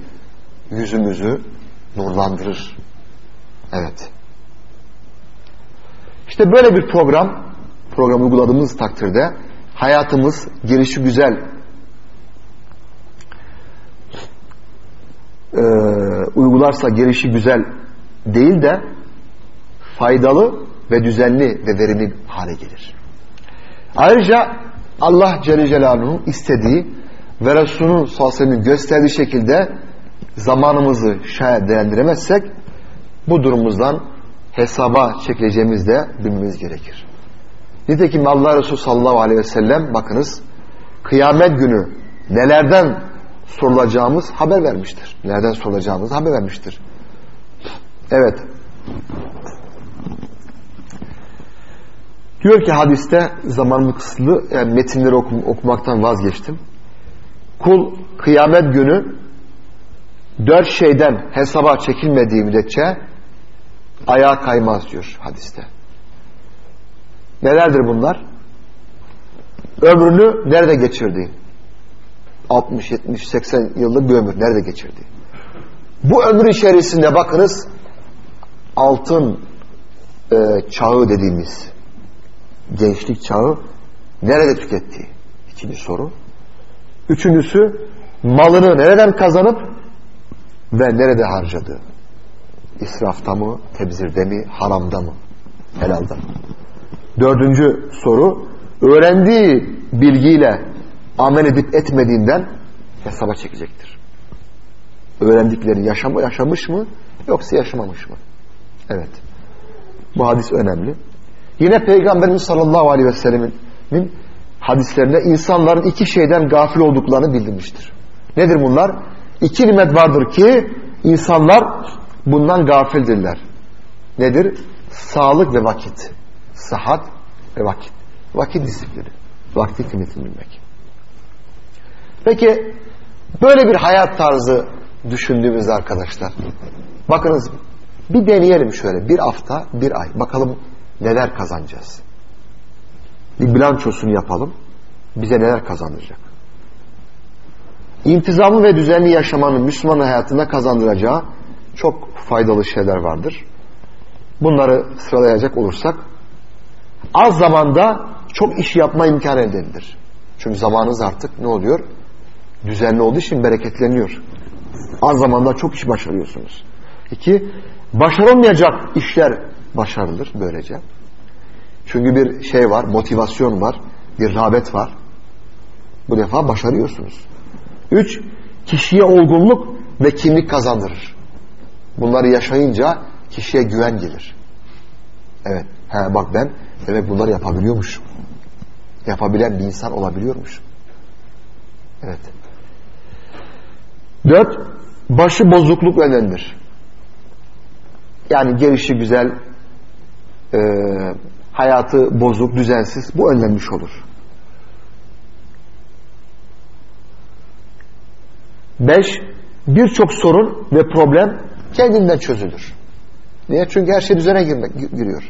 yüzümüzü nurlandırır. Evet. İşte böyle bir program, program uyguladığımız takdirde hayatımız gelişi güzel e, uygularsa gelişi güzel değil de faydalı ve düzenli ve verimli hale gelir. Ayrıca Allah Celle Celaluhu istediği ve sallallahu gösterdiği şekilde zamanımızı şayet değerlendiremezsek bu durumumuzdan hesaba çekileceğimiz de bilmemiz gerekir. Nitekim Allah Resulü sallallahu aleyhi ve sellem bakınız kıyamet günü nelerden sorulacağımız haber vermiştir. Nereden sorulacağımız haber vermiştir. Evet. Diyor ki hadiste zamanım kısıtlı yani metinleri okum, okumaktan vazgeçtim. Kul kıyamet günü dört şeyden hesaba çekilmediği müddetçe ayağa kaymaz diyor hadiste. Nelerdir bunlar? Ömrünü nerede geçirdi? 60, 70, 80 yıllık bir ömür nerede geçirdi? Bu ömür içerisinde bakınız altın e, çağı dediğimiz gençlik çağı nerede tüketti? İkinci soru. Üçüncüsü malını nereden kazanıp ve nerede harcadı? İsrafta mı, tebzirde mi, haramda mı, helalda? Dördüncü soru, öğrendiği bilgiyle amel edip etmediğinden hesaba çekecektir. Öğrendiklerini yaşam yaşamış mı, yoksa yaşamamış mı? Evet. Bu hadis önemli. Yine Peygamberimiz sallallahu aleyhi ve sellemin hadislerinde insanların iki şeyden gafil olduklarını bildirmiştir. Nedir bunlar? İki nimet vardır ki insanlar bundan gafildirler. Nedir? Sağlık ve vakit. Sıhhat ve vakit. Vakit disiplini. Vakti kıymetini bilmek. Peki böyle bir hayat tarzı düşündüğümüz arkadaşlar. Bakınız bir deneyelim şöyle bir hafta bir ay. Bakalım neler kazanacağız. Bir bilançosunu yapalım. Bize neler kazandıracak. İntizamlı ve düzenli yaşamanın Müslüman hayatında kazandıracağı çok faydalı şeyler vardır. Bunları sıralayacak olursak az zamanda çok iş yapma imkanı elde edilir. Çünkü zamanınız artık ne oluyor? Düzenli olduğu için bereketleniyor. Az zamanda çok iş başarıyorsunuz. İki, başarılmayacak işler başarılır böylece. Çünkü bir şey var, motivasyon var, bir rağbet var. Bu defa başarıyorsunuz. Üç, kişiye olgunluk ve kimlik kazandırır. Bunları yaşayınca kişiye güven gelir. Evet, he bak ben demek bunları yapabiliyormuşum. Yapabilen bir insan olabiliyormuş. Evet. Dört, başı bozukluk önemlidir. Yani gelişi güzel, e, hayatı bozuk, düzensiz bu önlenmiş olur. Beş, birçok sorun ve problem kendinden çözülür. Niye? Çünkü her şey düzene girmek, giriyor.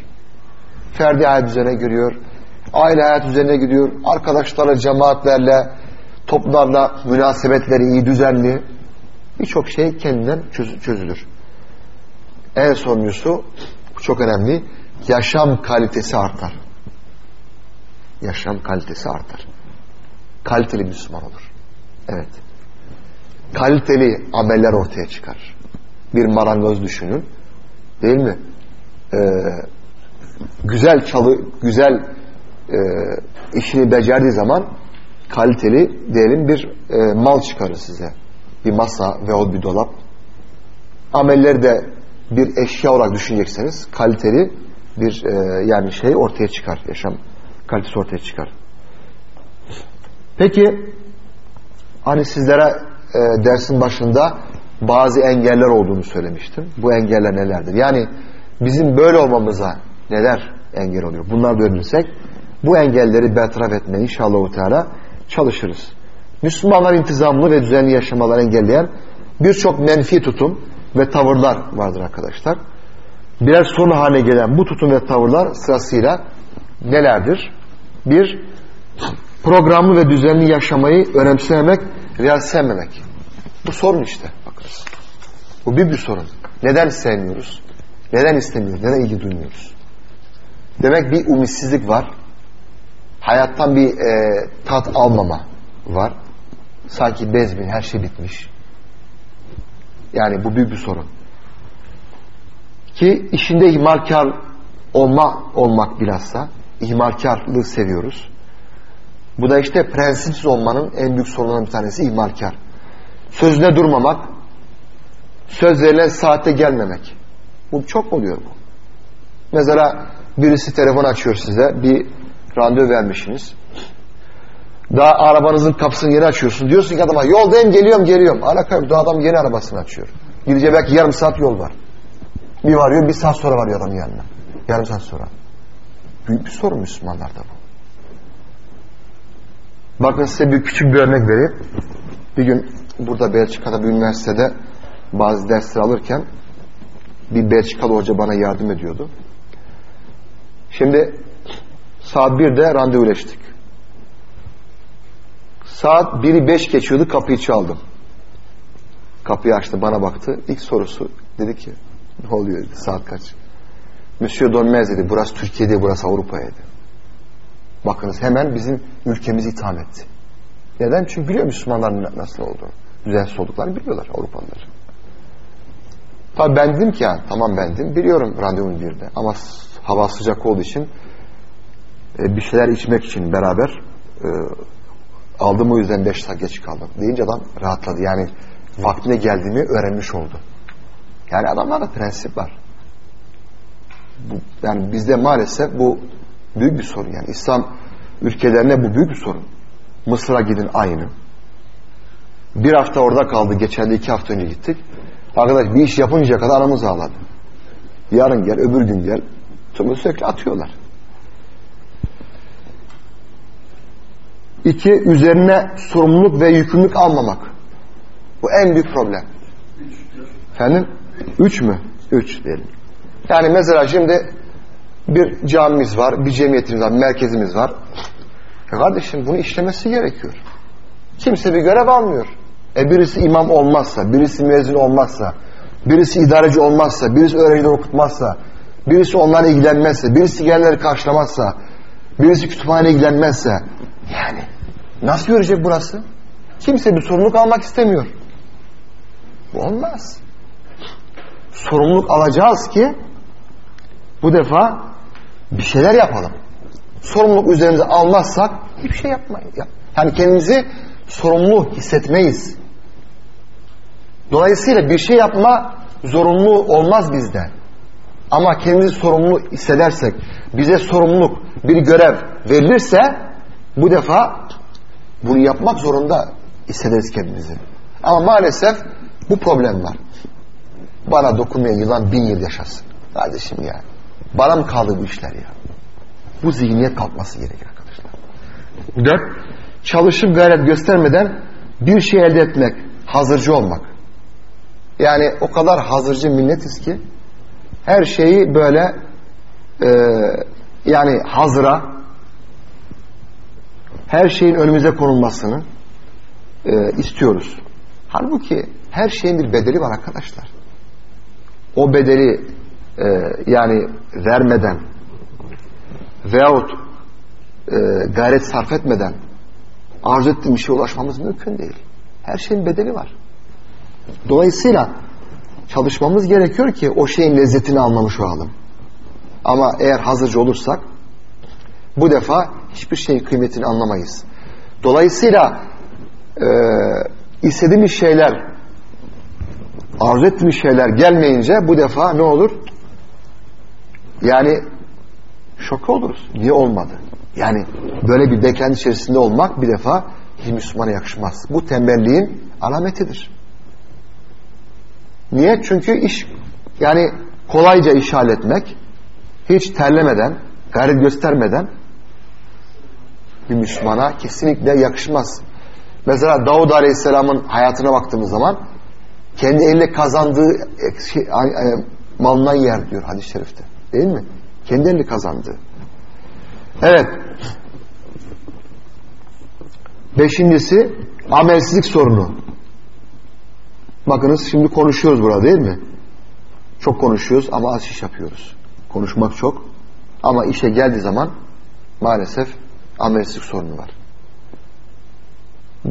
Ferdi hayat düzene giriyor. Aile hayat düzenine giriyor. Arkadaşlarla, cemaatlerle, toplumlarla münasebetleri iyi, düzenli. Birçok şey kendinden çözülür. En sonuncusu çok önemli. Yaşam kalitesi artar. Yaşam kalitesi artar. Kaliteli Müslüman olur. Evet. Kaliteli ameller ortaya çıkar. Bir marangoz düşünün. Değil mi? Ee, güzel çalı, güzel e, işini becerdiği zaman kaliteli diyelim bir e, mal çıkarır size. Bir masa veya bir dolap. Amelleri de bir eşya olarak düşünecekseniz kaliteli bir e, yani şey ortaya çıkar. Yaşam kalitesi ortaya çıkar. Peki hani sizlere e, dersin başında bazı engeller olduğunu söylemiştim. Bu engeller nelerdir? Yani bizim böyle olmamıza neler engel oluyor? Bunlar dönülsek bu engelleri bertaraf etmeye inşallah Teala çalışırız. Müslümanlar intizamlı ve düzenli yaşamaları engelleyen birçok menfi tutum ve tavırlar vardır arkadaşlar. Birer sorun haline gelen bu tutum ve tavırlar sırasıyla nelerdir? Bir, programlı ve düzenli yaşamayı önemsememek, real Bu sorun işte. Bakınız. Bu büyük bir sorun. Neden sevmiyoruz? Neden istemiyoruz? Neden ilgi duymuyoruz? Demek bir umitsizlik var. Hayattan bir e, tat almama var. Sanki bezmin, her şey bitmiş. Yani bu büyük bir sorun. Ki işinde ihmalkar olma olmak bilhassa ihmalkarlığı seviyoruz. Bu da işte prensipsiz olmanın en büyük sorunlarından bir tanesi ihmalkar. Sözüne durmamak, söz verilen saatte gelmemek. Bu çok oluyor bu. Mesela birisi telefon açıyor size, bir randevu vermişsiniz. Daha arabanızın kapısını yeni açıyorsun. Diyorsun ki adama yoldayım geliyorum geliyorum. Alaka yok. Daha adam yeni arabasını açıyor. Gideceği belki yarım saat yol var. Bir varıyor bir saat sonra varıyor adamın yanına. Yarım saat sonra. Büyük bir sorun Müslümanlarda bu. Bakın size bir küçük bir örnek vereyim. Bir gün burada Belçika'da bir üniversitede bazı dersler alırken bir Belçikalı hoca bana yardım ediyordu. Şimdi saat 1'de randevuleştik. Saat 1'i 5 geçiyordu kapıyı çaldım. Kapıyı açtı bana baktı. İlk sorusu dedi ki ne oluyor dedi saat kaç? Monsieur Dönmez dedi burası Türkiye'de burası Avrupa'ydı. Bakınız hemen bizim ülkemizi itham etti. Neden? Çünkü biliyor Müslümanların nasıl olduğunu. Düzensiz olduklarını biliyorlar Avrupalılar. Tabii ben dedim ki yani tamam ben dedim biliyorum randevum birde ama hava sıcak olduğu için e, bir şeyler içmek için beraber e, aldım o yüzden beş saat geç kaldım deyince adam rahatladı. Yani vaktine geldiğimi öğrenmiş oldu. Yani adamlarda prensip var. Bu, yani bizde maalesef bu büyük bir sorun. Yani İslam ülkelerine bu büyük bir sorun. Mısır'a gidin aynı. Bir hafta orada kaldı. Geçen de iki hafta önce gittik. Arkadaş bir iş yapınca kadar aramız ağladı. Yarın gel, öbür gün gel. Sonra sürekli atıyorlar. İki, üzerine sorumluluk ve yükümlülük almamak. Bu en büyük problem. Efendim? Üç mü? Üç diyelim. Yani mesela şimdi bir camimiz var, bir cemiyetimiz var, merkezimiz var. E kardeşim bunu işlemesi gerekiyor. Kimse bir görev almıyor. E birisi imam olmazsa, birisi müezzin olmazsa, birisi idareci olmazsa, birisi öğrencileri okutmazsa, birisi onlarla ilgilenmezse, birisi gelenleri karşılamazsa, birisi kütüphane ilgilenmezse, yani nasıl görecek burası? Kimse bir sorumluluk almak istemiyor. Bu olmaz. Sorumluluk alacağız ki bu defa bir şeyler yapalım. Sorumluluk üzerimize almazsak hiçbir şey yapmayız. Yani kendimizi sorumlu hissetmeyiz. Dolayısıyla bir şey yapma zorunlu olmaz bizde. Ama kendimizi sorumlu hissedersek, bize sorumluluk, bir görev verilirse bu defa bunu yapmak zorunda hissederiz kendimizi. Ama maalesef bu problem var. Bana dokunmayan yılan bin yıl yaşasın. Kardeşim ya. Bana mı kaldı bu işler ya? Bu zihniyet kalkması gerekiyor arkadaşlar. Dört, çalışıp gayret göstermeden bir şey elde etmek, hazırcı olmak. Yani o kadar hazırcı milletiz ki her şeyi böyle e, yani hazıra her şeyin önümüze konulmasını e, istiyoruz. Halbuki her şeyin bir bedeli var arkadaşlar. O bedeli yani vermeden veyahut e, gayret sarf etmeden arzu ettiğim şeye ulaşmamız mümkün değil. Her şeyin bedeli var. Dolayısıyla çalışmamız gerekiyor ki o şeyin lezzetini almamış olalım. Ama eğer hazırcı olursak bu defa hiçbir şeyin kıymetini anlamayız. Dolayısıyla e, istediğimiz şeyler arzu ettiğimiz şeyler gelmeyince bu defa ne olur? Yani şok oluruz. Niye olmadı? Yani böyle bir beklenti içerisinde olmak bir defa bir Müslümana yakışmaz. Bu tembelliğin alametidir. Niye? Çünkü iş yani kolayca iş halletmek hiç terlemeden, gayret göstermeden bir Müslümana kesinlikle yakışmaz. Mesela Davud Aleyhisselam'ın hayatına baktığımız zaman kendi elle kazandığı şey, malından yer diyor hadis-i şerifte. Değil mi? Kendi elle kazandığı. Evet. Beşincisi amelsizlik sorunu. Bakınız şimdi konuşuyoruz burada değil mi? Çok konuşuyoruz ama az iş yapıyoruz. Konuşmak çok ama işe geldiği zaman maalesef amelsizlik sorunu var.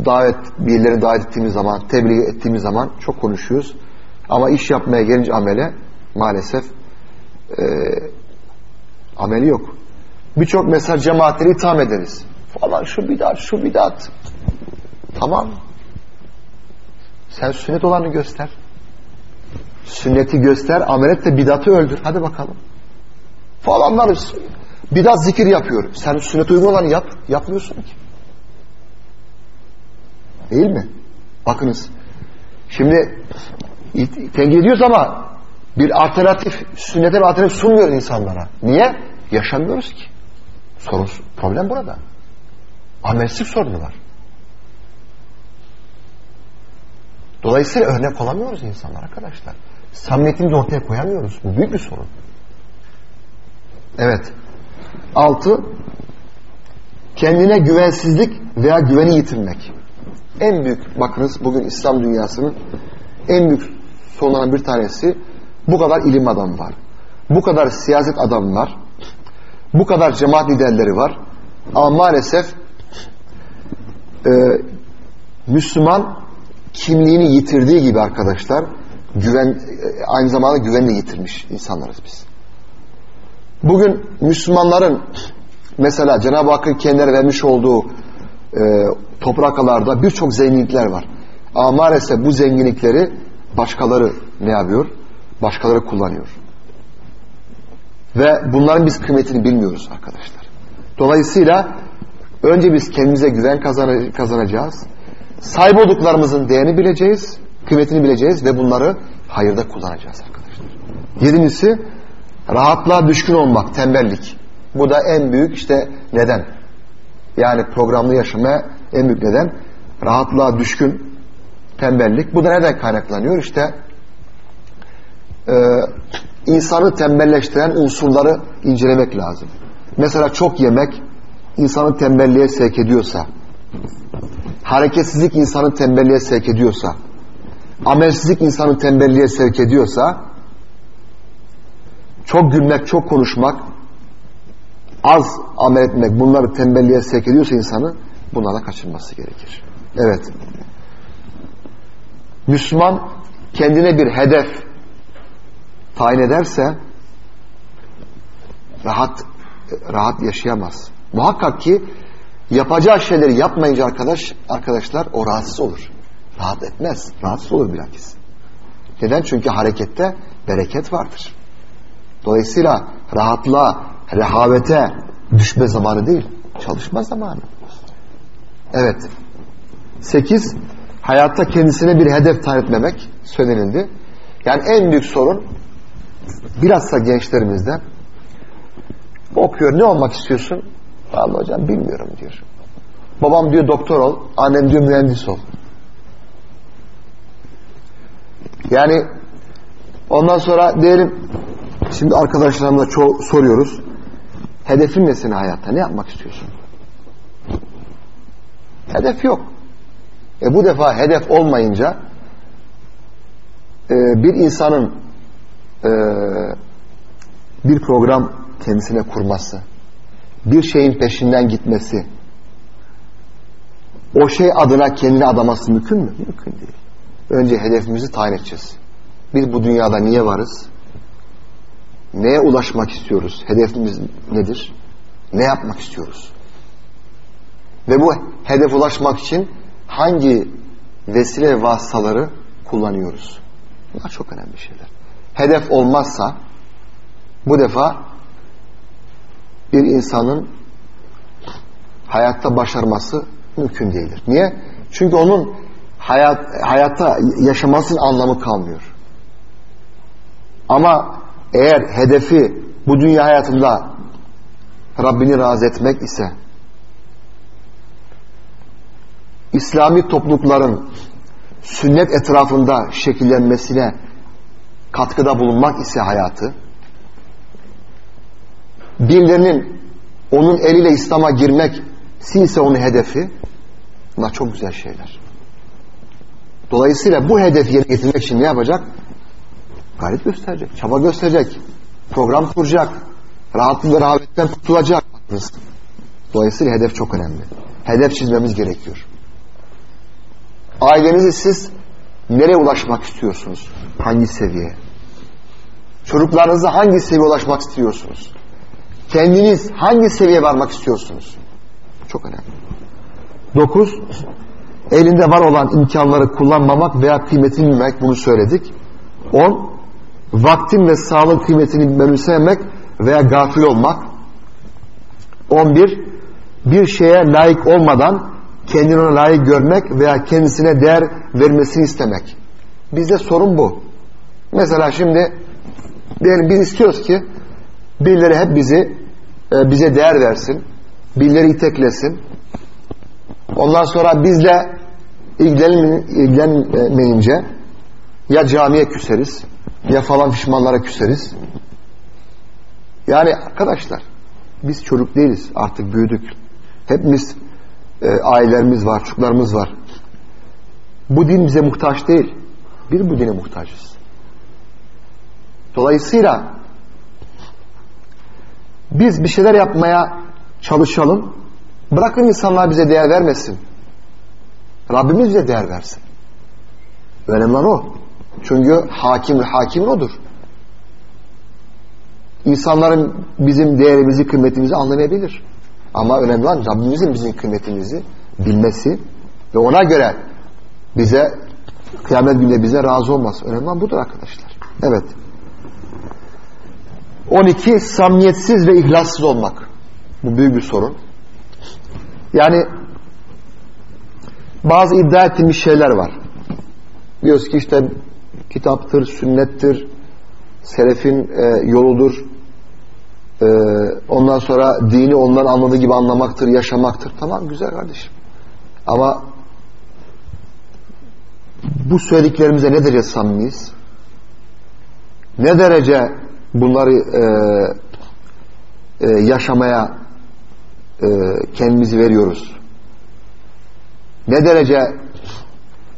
Davet, birileri davet ettiğimiz zaman, tebliğ ettiğimiz zaman çok konuşuyoruz. Ama iş yapmaya gelince amele maalesef e, ameli yok. Birçok mesela cemaatleri itham ederiz. Falan şu bidat, şu bidat. Tamam. Sen sünnet olanı göster. Sünneti göster, amelet de bidatı öldür. Hadi bakalım. Falanlar bidat zikir yapıyor. Sen sünnet uygun olanı yap. Yapmıyorsun ki. Değil mi? Bakınız. Şimdi tenkit ediyoruz ama bir alternatif, sünnete bir alternatif sunmuyor insanlara. Niye? Yaşamıyoruz ki. Sorun, problem burada. Amelsizlik sorunu var. Dolayısıyla örnek olamıyoruz insanlar arkadaşlar. Samimiyetimizi ortaya koyamıyoruz. Bu büyük bir sorun. Evet. Altı, kendine güvensizlik veya güveni yitirmek. En büyük, bakınız bugün İslam dünyasının en büyük sorunlarından bir tanesi bu kadar ilim adamı var. Bu kadar siyaset adamı var. Bu kadar cemaat liderleri var. Ama maalesef e, Müslüman kimliğini yitirdiği gibi arkadaşlar güven aynı zamanda güvenini yitirmiş insanlarız biz. Bugün Müslümanların mesela Cenab-ı Hakk'ın kendilerine vermiş olduğu e, topraklarda birçok zenginlikler var. Ama maalesef bu zenginlikleri başkaları ne yapıyor? Başkaları kullanıyor. Ve bunların biz kıymetini bilmiyoruz arkadaşlar. Dolayısıyla önce biz kendimize güven kazanacağız. Sahip olduklarımızın değerini bileceğiz, kıymetini bileceğiz ve bunları hayırda kullanacağız arkadaşlar. Yedincisi rahatlığa düşkün olmak, tembellik. Bu da en büyük işte neden. Yani programlı yaşamaya en büyük neden rahatlığa düşkün tembellik. Bu da neden kaynaklanıyor? İşte e, insanı tembelleştiren unsurları incelemek lazım. Mesela çok yemek insanı tembelliğe sevk ediyorsa, hareketsizlik insanı tembelliğe sevk ediyorsa, amelsizlik insanı tembelliğe sevk ediyorsa, çok gülmek, çok konuşmak, az amel etmek bunları tembelliğe sevk ediyorsa insanı bunlara kaçınması gerekir. Evet. Müslüman kendine bir hedef tayin ederse rahat rahat yaşayamaz. Muhakkak ki yapacağı şeyleri yapmayınca arkadaş arkadaşlar o rahatsız olur. Rahat etmez. Rahatsız olur bilakis. Neden? Çünkü harekette bereket vardır. Dolayısıyla rahatlığa, rehavete düşme zamanı değil, çalışma zamanı. Evet. Sekiz, hayatta kendisine bir hedef tayin etmemek söylenildi. Yani en büyük sorun bilhassa gençlerimizde okuyor ne olmak istiyorsun? Vallahi hocam bilmiyorum diyor. Babam diyor doktor ol, annem diyor mühendis ol. Yani ondan sonra diyelim şimdi arkadaşlarımla çoğu soruyoruz. Hedefin ne senin hayatta? Ne yapmak istiyorsun? Hedef yok. E bu defa hedef olmayınca e, bir insanın e, bir program kendisine kurması, bir şeyin peşinden gitmesi, o şey adına kendini adaması mümkün mü? Mümkün değil. Önce hedefimizi tayin edeceğiz. Biz bu dünyada niye varız? Neye ulaşmak istiyoruz? Hedefimiz nedir? Ne yapmak istiyoruz? Ve bu hedef ulaşmak için hangi vesile ve vasıtaları kullanıyoruz? Bunlar çok önemli şeyler. Hedef olmazsa bu defa bir insanın hayatta başarması mümkün değildir. Niye? Çünkü onun hayat, hayatta yaşamasının anlamı kalmıyor. Ama eğer hedefi bu dünya hayatında Rabbini razı etmek ise İslami toplulukların sünnet etrafında şekillenmesine katkıda bulunmak ise hayatı birilerinin onun eliyle İslam'a girmek ise onun hedefi bunlar çok güzel şeyler. Dolayısıyla bu hedefi yerine getirmek için ne yapacak? Gayret gösterecek, çaba gösterecek, program kuracak, rahatlık ve rahabetten tutulacak. Dolayısıyla hedef çok önemli. Hedef çizmemiz gerekiyor. Ailenizi siz nereye ulaşmak istiyorsunuz? Hangi seviye? Çocuklarınızı hangi seviyeye ulaşmak istiyorsunuz? Kendiniz hangi seviyeye varmak istiyorsunuz? Çok önemli. Dokuz, elinde var olan imkanları kullanmamak veya kıymetini bilmek bunu söyledik. On, vaktin ve sağlığın kıymetini benimsememek veya gafil olmak. On bir, bir şeye layık olmadan kendini ona layık görmek veya kendisine değer vermesini istemek. Bizde sorun bu. Mesela şimdi diyelim biz istiyoruz ki birileri hep bizi e, bize değer versin. Birileri iteklesin. Ondan sonra bizle ilgilenmeyince ya camiye küseriz ya falan pişmanlara küseriz. Yani arkadaşlar biz çocuk değiliz artık büyüdük. Hepimiz e, ailelerimiz var, çocuklarımız var. Bu din bize muhtaç değil. Bir bu dine muhtacız. Dolayısıyla biz bir şeyler yapmaya çalışalım. Bırakın insanlar bize değer vermesin. Rabbimiz bize değer versin. Önemli olan o. Çünkü hakim ve hakim odur. İnsanların bizim değerimizi, kıymetimizi anlamayabilir. Ama önemli olan Rabbimizin bizim kıymetimizi bilmesi ve ona göre bize kıyamet günde bize razı olması. Önemli olan budur arkadaşlar. Evet. 12 samimiyetsiz ve ihlassız olmak. Bu büyük bir sorun. Yani bazı iddia ettiğimiz şeyler var. Diyoruz ki işte kitaptır, sünnettir, selefin e, yoludur. E, ondan sonra dini onların anladığı gibi anlamaktır, yaşamaktır. Tamam güzel kardeşim. Ama bu söylediklerimize ne derece samimiyiz? Ne derece bunları e, e, yaşamaya e, kendimizi veriyoruz? Ne derece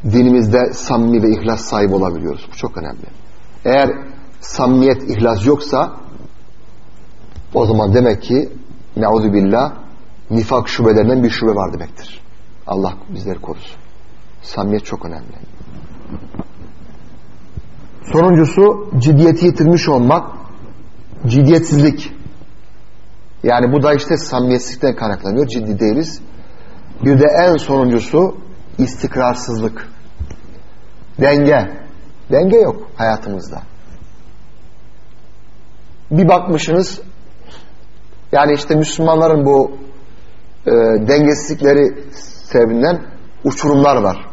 dinimizde samimi ve ihlas sahibi olabiliyoruz? Bu çok önemli. Eğer samimiyet, ihlas yoksa o zaman demek ki neuzu billah nifak şubelerinden bir şube var demektir. Allah bizleri korusun. Samimiyet çok önemli. Sonuncusu ciddiyeti yitirmiş olmak, ciddiyetsizlik. Yani bu da işte samimiyetsizlikten kaynaklanıyor. Ciddi değiliz. Bir de en sonuncusu istikrarsızlık. Denge. Denge yok hayatımızda. Bir bakmışsınız yani işte Müslümanların bu e, dengesizlikleri sebebinden uçurumlar var.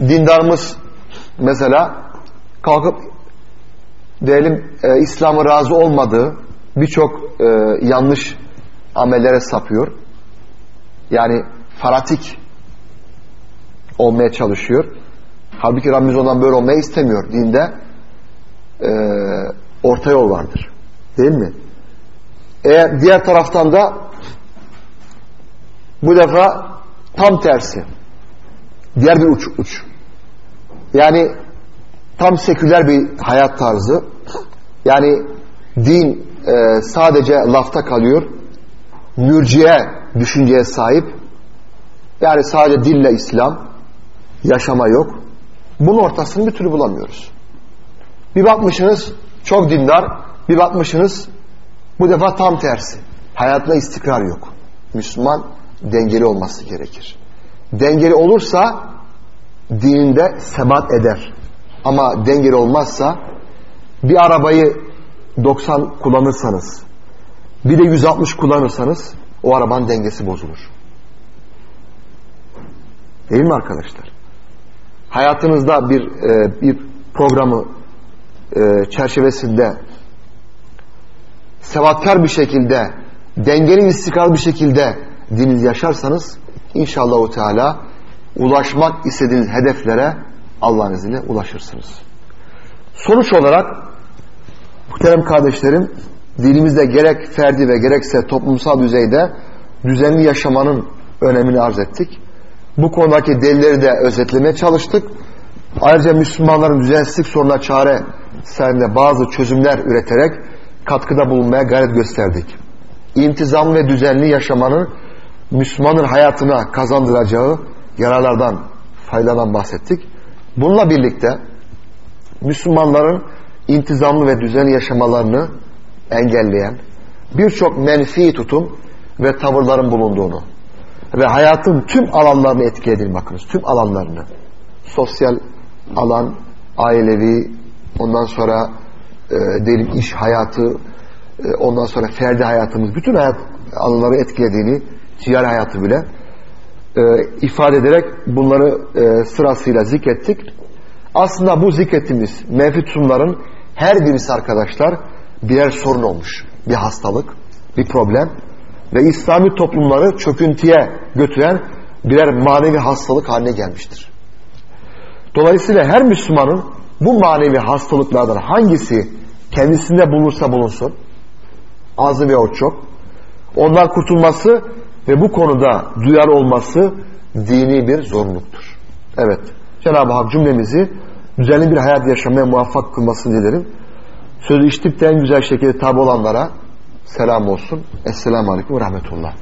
Dindarımız mesela kalkıp diyelim e, İslam'a razı olmadığı birçok e, yanlış amellere sapıyor. Yani fanatik olmaya çalışıyor. Halbuki Rabbimiz ondan böyle olmayı istemiyor. Dinde e, orta yol vardır. Değil mi? Eğer diğer taraftan da bu defa tam tersi. Diğer bir uç uç. Yani tam seküler bir hayat tarzı. Yani din e, sadece lafta kalıyor. Mürciye düşünceye sahip. Yani sadece dille İslam, yaşama yok. Bunun ortasını bir türlü bulamıyoruz. Bir bakmışsınız çok dindar, bir bakmışsınız bu defa tam tersi. Hayatında istikrar yok. Müslüman dengeli olması gerekir. Dengeli olursa dininde sebat eder. Ama dengeli olmazsa bir arabayı 90 kullanırsanız bir de 160 kullanırsanız o arabanın dengesi bozulur. Değil mi arkadaşlar? Hayatınızda bir e, bir programı e, çerçevesinde sevatkar bir şekilde dengeli istikrarlı bir şekilde dininizi yaşarsanız inşallah Teala ulaşmak istediğiniz hedeflere Allah'ın izniyle ulaşırsınız. Sonuç olarak muhterem kardeşlerim dinimizde gerek ferdi ve gerekse toplumsal düzeyde düzenli yaşamanın önemini arz ettik. Bu konudaki delilleri de özetlemeye çalıştık. Ayrıca Müslümanların düzensizlik sorununa çare serinde bazı çözümler üreterek katkıda bulunmaya gayret gösterdik. İntizam ve düzenli yaşamanın Müslümanın hayatına kazandıracağı yararlardan, faydadan bahsettik. Bununla birlikte Müslümanların intizamlı ve düzenli yaşamalarını engelleyen birçok menfi tutum ve tavırların bulunduğunu ve hayatın tüm alanlarını etkilediğini bakınız. Tüm alanlarını. Sosyal alan, ailevi, ondan sonra e, diyelim iş hayatı, e, ondan sonra ferdi hayatımız, bütün hayat alanları etkilediğini, ticari hayatı bile e, ifade ederek bunları e, sırasıyla zikrettik. Aslında bu zikrettiğimiz menfi tutumların her birisi arkadaşlar birer sorun olmuş. Bir hastalık, bir problem ve İslami toplumları çöküntüye götüren birer manevi hastalık haline gelmiştir. Dolayısıyla her Müslümanın bu manevi hastalıklardan hangisi kendisinde bulunursa bulunsun, azı veya çok, ondan kurtulması ve bu konuda duyar olması dini bir zorunluluktur. Evet, Cenab-ı Hak cümlemizi düzenli bir hayat yaşamaya muvaffak kılmasını dilerim. Sözü içtikten güzel şekilde tabi olanlara selam olsun. Esselamu Aleyküm ve Rahmetullah.